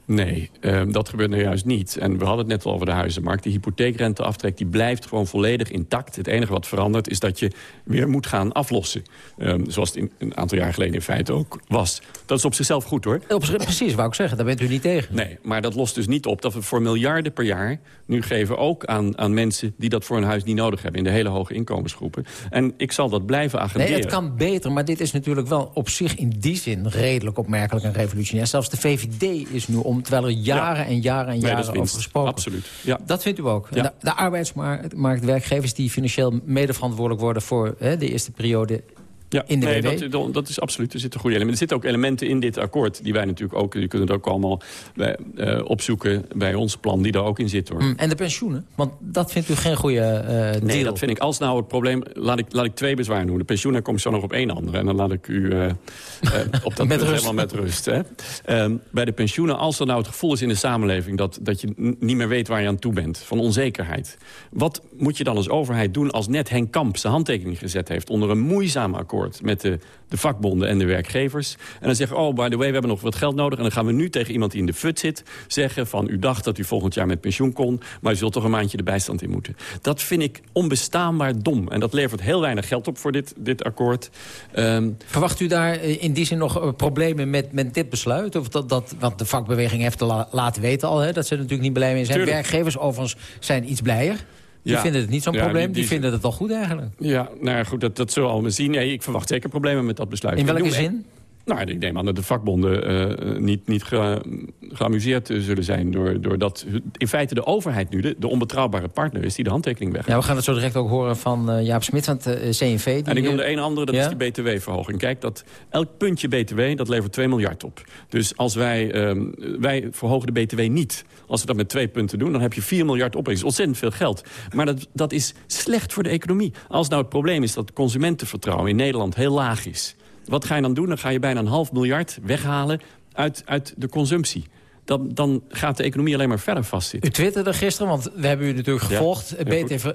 Nee, eh, dat gebeurt nou juist niet. En we hadden het net al over de huizenmarkt. Die hypotheekrenteaftrek die blijft gewoon volledig intact. Het enige wat verandert is dat je weer moet gaan aflossen. Eh, zoals het in, een aantal jaar geleden in feite ook was. Dat is op zichzelf goed hoor. Op zich- precies, wou ik zeggen. Daar bent u niet tegen. Nee, maar dat lost dus niet op dat we voor miljarden per jaar... nu geven ook aan, aan mensen die dat voor hun huis niet nodig hebben... in de hele hoge inkomensgroepen. En ik zal dat blijven agenderen. Nee, het kan beter, maar dit is natuurlijk wel op zich in die zin redelijk opmerkelijk en revolutionair. Zelfs de VVD is nu om, terwijl er jaren en jaren en Nee, jaren is over gesproken. Absoluut. Ja. Dat vindt u ook. Ja. De, de arbeidsmarktwerkgevers die financieel medeverantwoordelijk worden voor hè, de eerste periode Ja, in de nee, dat, dat is absoluut. Er zitten goede elementen. Er zitten ook elementen in dit akkoord die wij natuurlijk ook... je kunt het ook allemaal bij, eh, opzoeken bij ons plan die daar ook in zit. Hoor. Mm, En de pensioenen? Want dat vindt u geen goede deal. Nee, dat vind ik. Als nou het probleem... Laat ik, laat ik twee bezwaren noemen. De pensioenen kom ik zo nog op één andere. En dan laat ik u eh, op dat Met rust. helemaal met rust. Hè. Ehm, bij de pensioenen, als er nou het gevoel is in de samenleving... dat, dat je niet meer weet waar je aan toe bent, van onzekerheid. Wat moet je dan als overheid doen als net Henk Kamp zijn handtekening gezet heeft... onder een moeizaam akkoord met de, de vakbonden en de werkgevers. En dan zeggen, oh, by the way, we hebben nog wat geld nodig... en dan gaan we nu tegen iemand die in de fut zit zeggen... van u dacht dat u volgend jaar met pensioen kon... maar u zult toch een maandje de bijstand in moeten. Dat vind ik onbestaanbaar dom. En dat levert heel weinig geld op voor dit, dit akkoord. Ehm, Verwacht u daar eh, in die zin nog eh, problemen met, met dit besluit? Of dat, dat, want de vakbeweging heeft la- laten weten al hè, dat ze er natuurlijk niet blij mee zijn. Tuurlijk. Werkgevers overigens zijn iets blijer. Die Ja. vinden het niet zo'n Ja, probleem. die- Die, die- vinden het wel goed eigenlijk. Ja, nou ja, goed, dat, dat zullen we allemaal zien. Nee, ik verwacht zeker problemen met dat besluit. In welke zin? Nou, ik neem aan dat de vakbonden eh, niet, niet ge- geamuseerd zullen zijn... Door, doordat in feite de overheid nu de, de onbetrouwbare partner is... die de handtekening weg. Ja, we gaan het zo direct ook horen van eh, Jaap Smit van het eh, CNV. Die, En ik noem de eh, een andere, dat ja? is de btw-verhoging. Kijk, dat, elk puntje btw, dat levert 2 miljard op. Dus als wij, ehm, wij verhogen de btw niet. Als we dat met twee punten doen, dan heb je 4 miljard op. Dat is ontzettend veel geld. Maar dat, dat is slecht voor de economie. Als nou het probleem is dat consumentenvertrouwen in Nederland heel laag is... Wat ga je dan doen? Dan ga je bijna een half miljard weghalen uit, uit de consumptie. Dan, dan gaat de economie alleen maar verder vastzitten. U twitterde gisteren, want we hebben u natuurlijk gevolgd.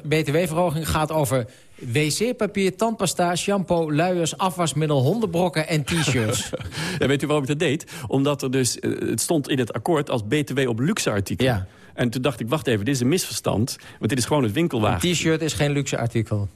BTW-verhoging gaat over wc-papier, tandpasta, shampoo, luiers, afwasmiddel, hondenbrokken en t-shirts. Ja, weet u waarom ik dat deed? Omdat er dus, eh, het stond in het akkoord als btw op luxe artikelen. Ja. En toen dacht ik, wacht even, dit is een misverstand. Want dit is gewoon het winkelwagen. T-shirt is geen luxe artikel.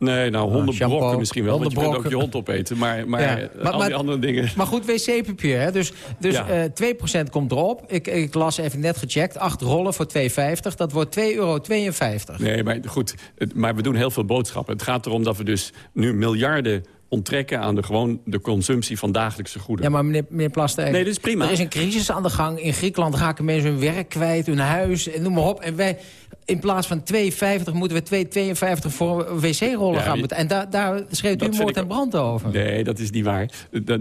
Nee, nou, hondenbrokken shampoo, misschien wel. Want je kunt ook je hondenbrokken. hond opeten. Maar, maar, Ja. eh, Maar- al maar- die andere dingen... Maar goed, wc-papier. hè? Dus, dus Ja. eh 2% komt erop. Ik, ik las even net gecheckt. 8 rollen voor 2,50. Dat wordt 2,52 euro. Nee, maar goed. Het- maar we doen heel veel boodschappen. Het gaat erom dat we dus nu miljarden onttrekken... aan de, gewoon de consumptie van dagelijkse goederen. Ja, maar meneer, meneer Plasterk, Nee, dit is prima. Er is een crisis aan de gang. In Griekenland raken mensen hun werk kwijt, hun huis, en noem maar op. En wij, in plaats van 2,50 moeten we 2,52 voor wc-rollen Ja, gaan betalen. En daar Dat u moord en brand over. Nee, dat is niet waar. Dat,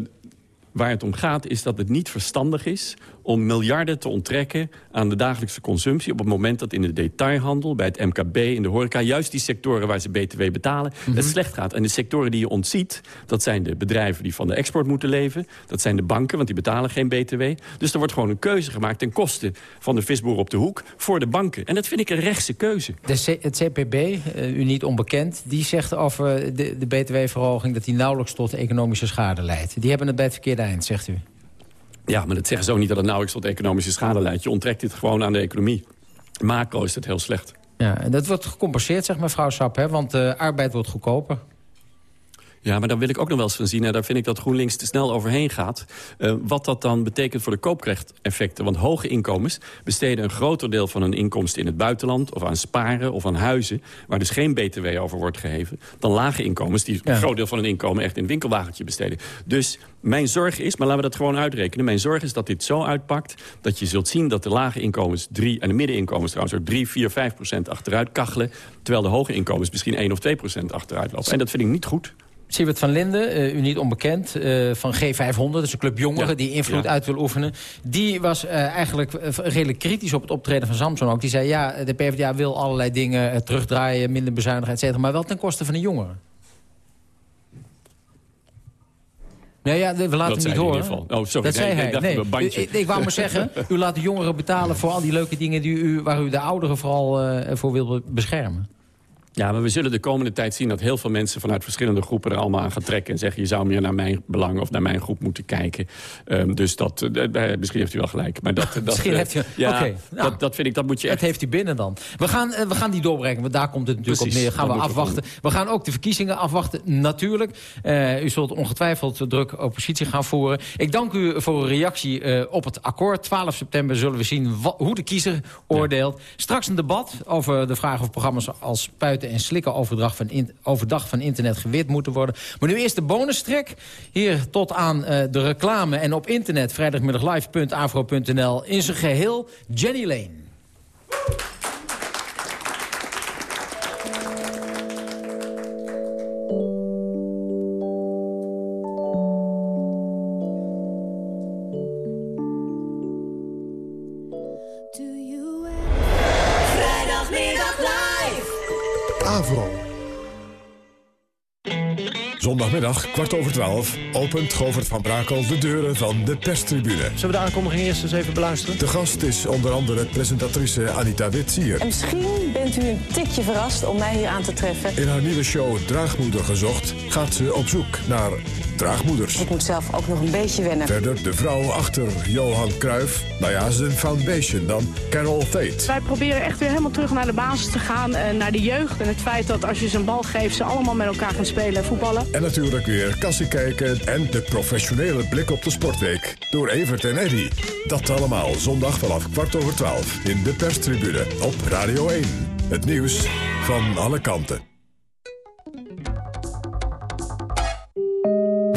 waar het om gaat is dat het niet verstandig is... om miljarden te onttrekken aan de dagelijkse consumptie... op het moment dat in de detailhandel, bij het MKB, in de horeca... juist die sectoren waar ze btw betalen, Mhm. het slecht gaat. En de sectoren die je ontziet, dat zijn de bedrijven die van de export moeten leven. Dat zijn de banken, want die betalen geen btw. Dus er wordt gewoon een keuze gemaakt ten koste van de visboer op de hoek... voor de banken. En dat vind ik een rechtse keuze. De het CPB, eh, u niet onbekend, die zegt over de, de btw-verhoging... dat die nauwelijks tot economische schade leidt. Die hebben het bij het verkeerde eind, zegt u. Ja, maar dat zeggen ze ook niet dat het nauwelijks tot economische schade leidt. Je onttrekt dit gewoon aan de economie. Macro is het heel slecht. Ja, en dat wordt gecompenseerd, zegt mevrouw Sap, hè, want de arbeid wordt goedkoper. Ja, maar daar wil ik ook nog wel eens van zien. En daar vind ik dat GroenLinks te snel overheen gaat. Eh, wat dat dan betekent voor de koopkrachteffecten. Want hoge inkomens besteden een groter deel van hun inkomsten in het buitenland... of aan sparen of aan huizen, waar dus geen btw over wordt geheven... dan lage inkomens, die een groot deel van hun inkomen echt in het winkelwagentje besteden. Dus mijn zorg is, maar laten we dat gewoon uitrekenen... mijn zorg is dat dit zo uitpakt dat je zult zien dat de lage inkomens... Drie, en de middeninkomens trouwens ook 3, 4, 5 procent achteruit kachelen... terwijl de hoge inkomens misschien 1 of 2 procent achteruit lopen. En dat vind ik niet goed. Siebert van Linden, eh, u niet onbekend, eh, van G500, dat is een club jongeren Ja, die invloed ja. uit wil oefenen. Die was eh, eigenlijk redelijk kritisch op het optreden van Samson ook. Die zei, ja, de PvdA wil allerlei dingen terugdraaien, minder bezuinigen, et cetera, maar wel ten koste van de jongeren. Nee, ja, we laten Dat hem niet hij horen. Oh, sorry. Dat Nee, zei hij. ik nee. Ik, ik wou maar zeggen, u laat de jongeren betalen voor al die leuke dingen die u, waar u de ouderen vooral voor wil be- beschermen. Ja, maar we zullen de komende tijd zien dat heel veel mensen vanuit verschillende groepen er allemaal aan gaan trekken. En zeggen, je zou meer naar mijn belang of naar mijn groep moeten kijken. Ehm, dus dat, eh, misschien heeft u wel gelijk. Maar dat, dat, Misschien eh, heeft u... Ja, nou, dat, dat vind ik, dat moet je Dat echt... heeft u binnen dan. We gaan, we gaan die doorbreken, want daar komt het natuurlijk Precies, op neer. Gaan dat we afwachten. We gaan ook de verkiezingen afwachten, natuurlijk. U zult ongetwijfeld druk oppositie gaan voeren. Ik dank u voor uw reactie op het akkoord. 12 september zullen we zien hoe de kiezer oordeelt. Straks een debat over de vraag of programma's als en slikken overdracht van overdag van internet gewit moeten worden. Maar nu eerst de bonustrek. Hier tot aan eh, de reclame en op internet vrijdagmiddaglive.avro.nl in zijn geheel Jenny Lane. Zondagmiddag, kwart over twaalf, opent Govert van Brakel de deuren van de perstribune. Zullen we de aankondiging eerst eens even beluisteren? De gast is onder andere presentatrice Anita Witsier. En misschien bent u een tikje verrast om mij hier aan te treffen. In haar nieuwe show Draagmoeder gezocht gaat ze op zoek naar draagmoeders. Ik moet zelf ook nog een beetje wennen. Verder de vrouw achter Johan Cruijff. Nou ja, zijn foundation dan, Carol Tate. Wij proberen echt weer helemaal terug naar de basis te gaan, eh, naar de jeugd. En het feit dat als je ze een bal geeft, ze allemaal met elkaar gaan spelen en voetballen. En natuurlijk weer kassie kijken en de professionele blik op de sportweek. Door Evert en Eddy. Dat allemaal zondag vanaf kwart over twaalf in de perstribune op Radio 1. Het nieuws van alle kanten.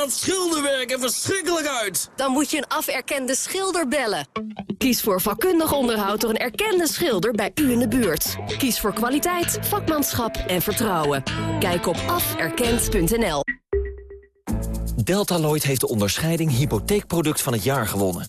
Dat schilderwerk er verschrikkelijk uit. Dan moet je een aferkende schilder bellen. Kies voor vakkundig onderhoud door een erkende schilder bij u in de buurt. Kies voor kwaliteit, vakmanschap en vertrouwen. Kijk op aferkend.nl. Deltaloid heeft de onderscheiding hypotheekproduct van het jaar gewonnen.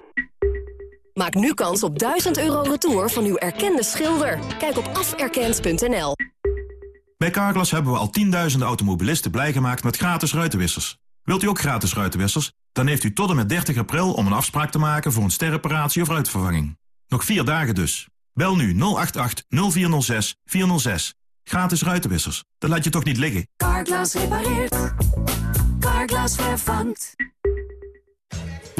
Maak nu kans op 1000 euro retour van uw erkende schilder. Kijk op aferkend.nl. Bij Carglass hebben we al tienduizenden automobilisten blij gemaakt met gratis ruitenwissers. Wilt u ook gratis ruitenwissers? Dan heeft u tot en met 30 april om een afspraak te maken voor een sterreparatie of ruitvervanging. Nog vier dagen dus. Bel nu 088 0406 406. Gratis ruitenwissers. Dat laat je toch niet liggen? Carglass repareert. Carglass vervangt.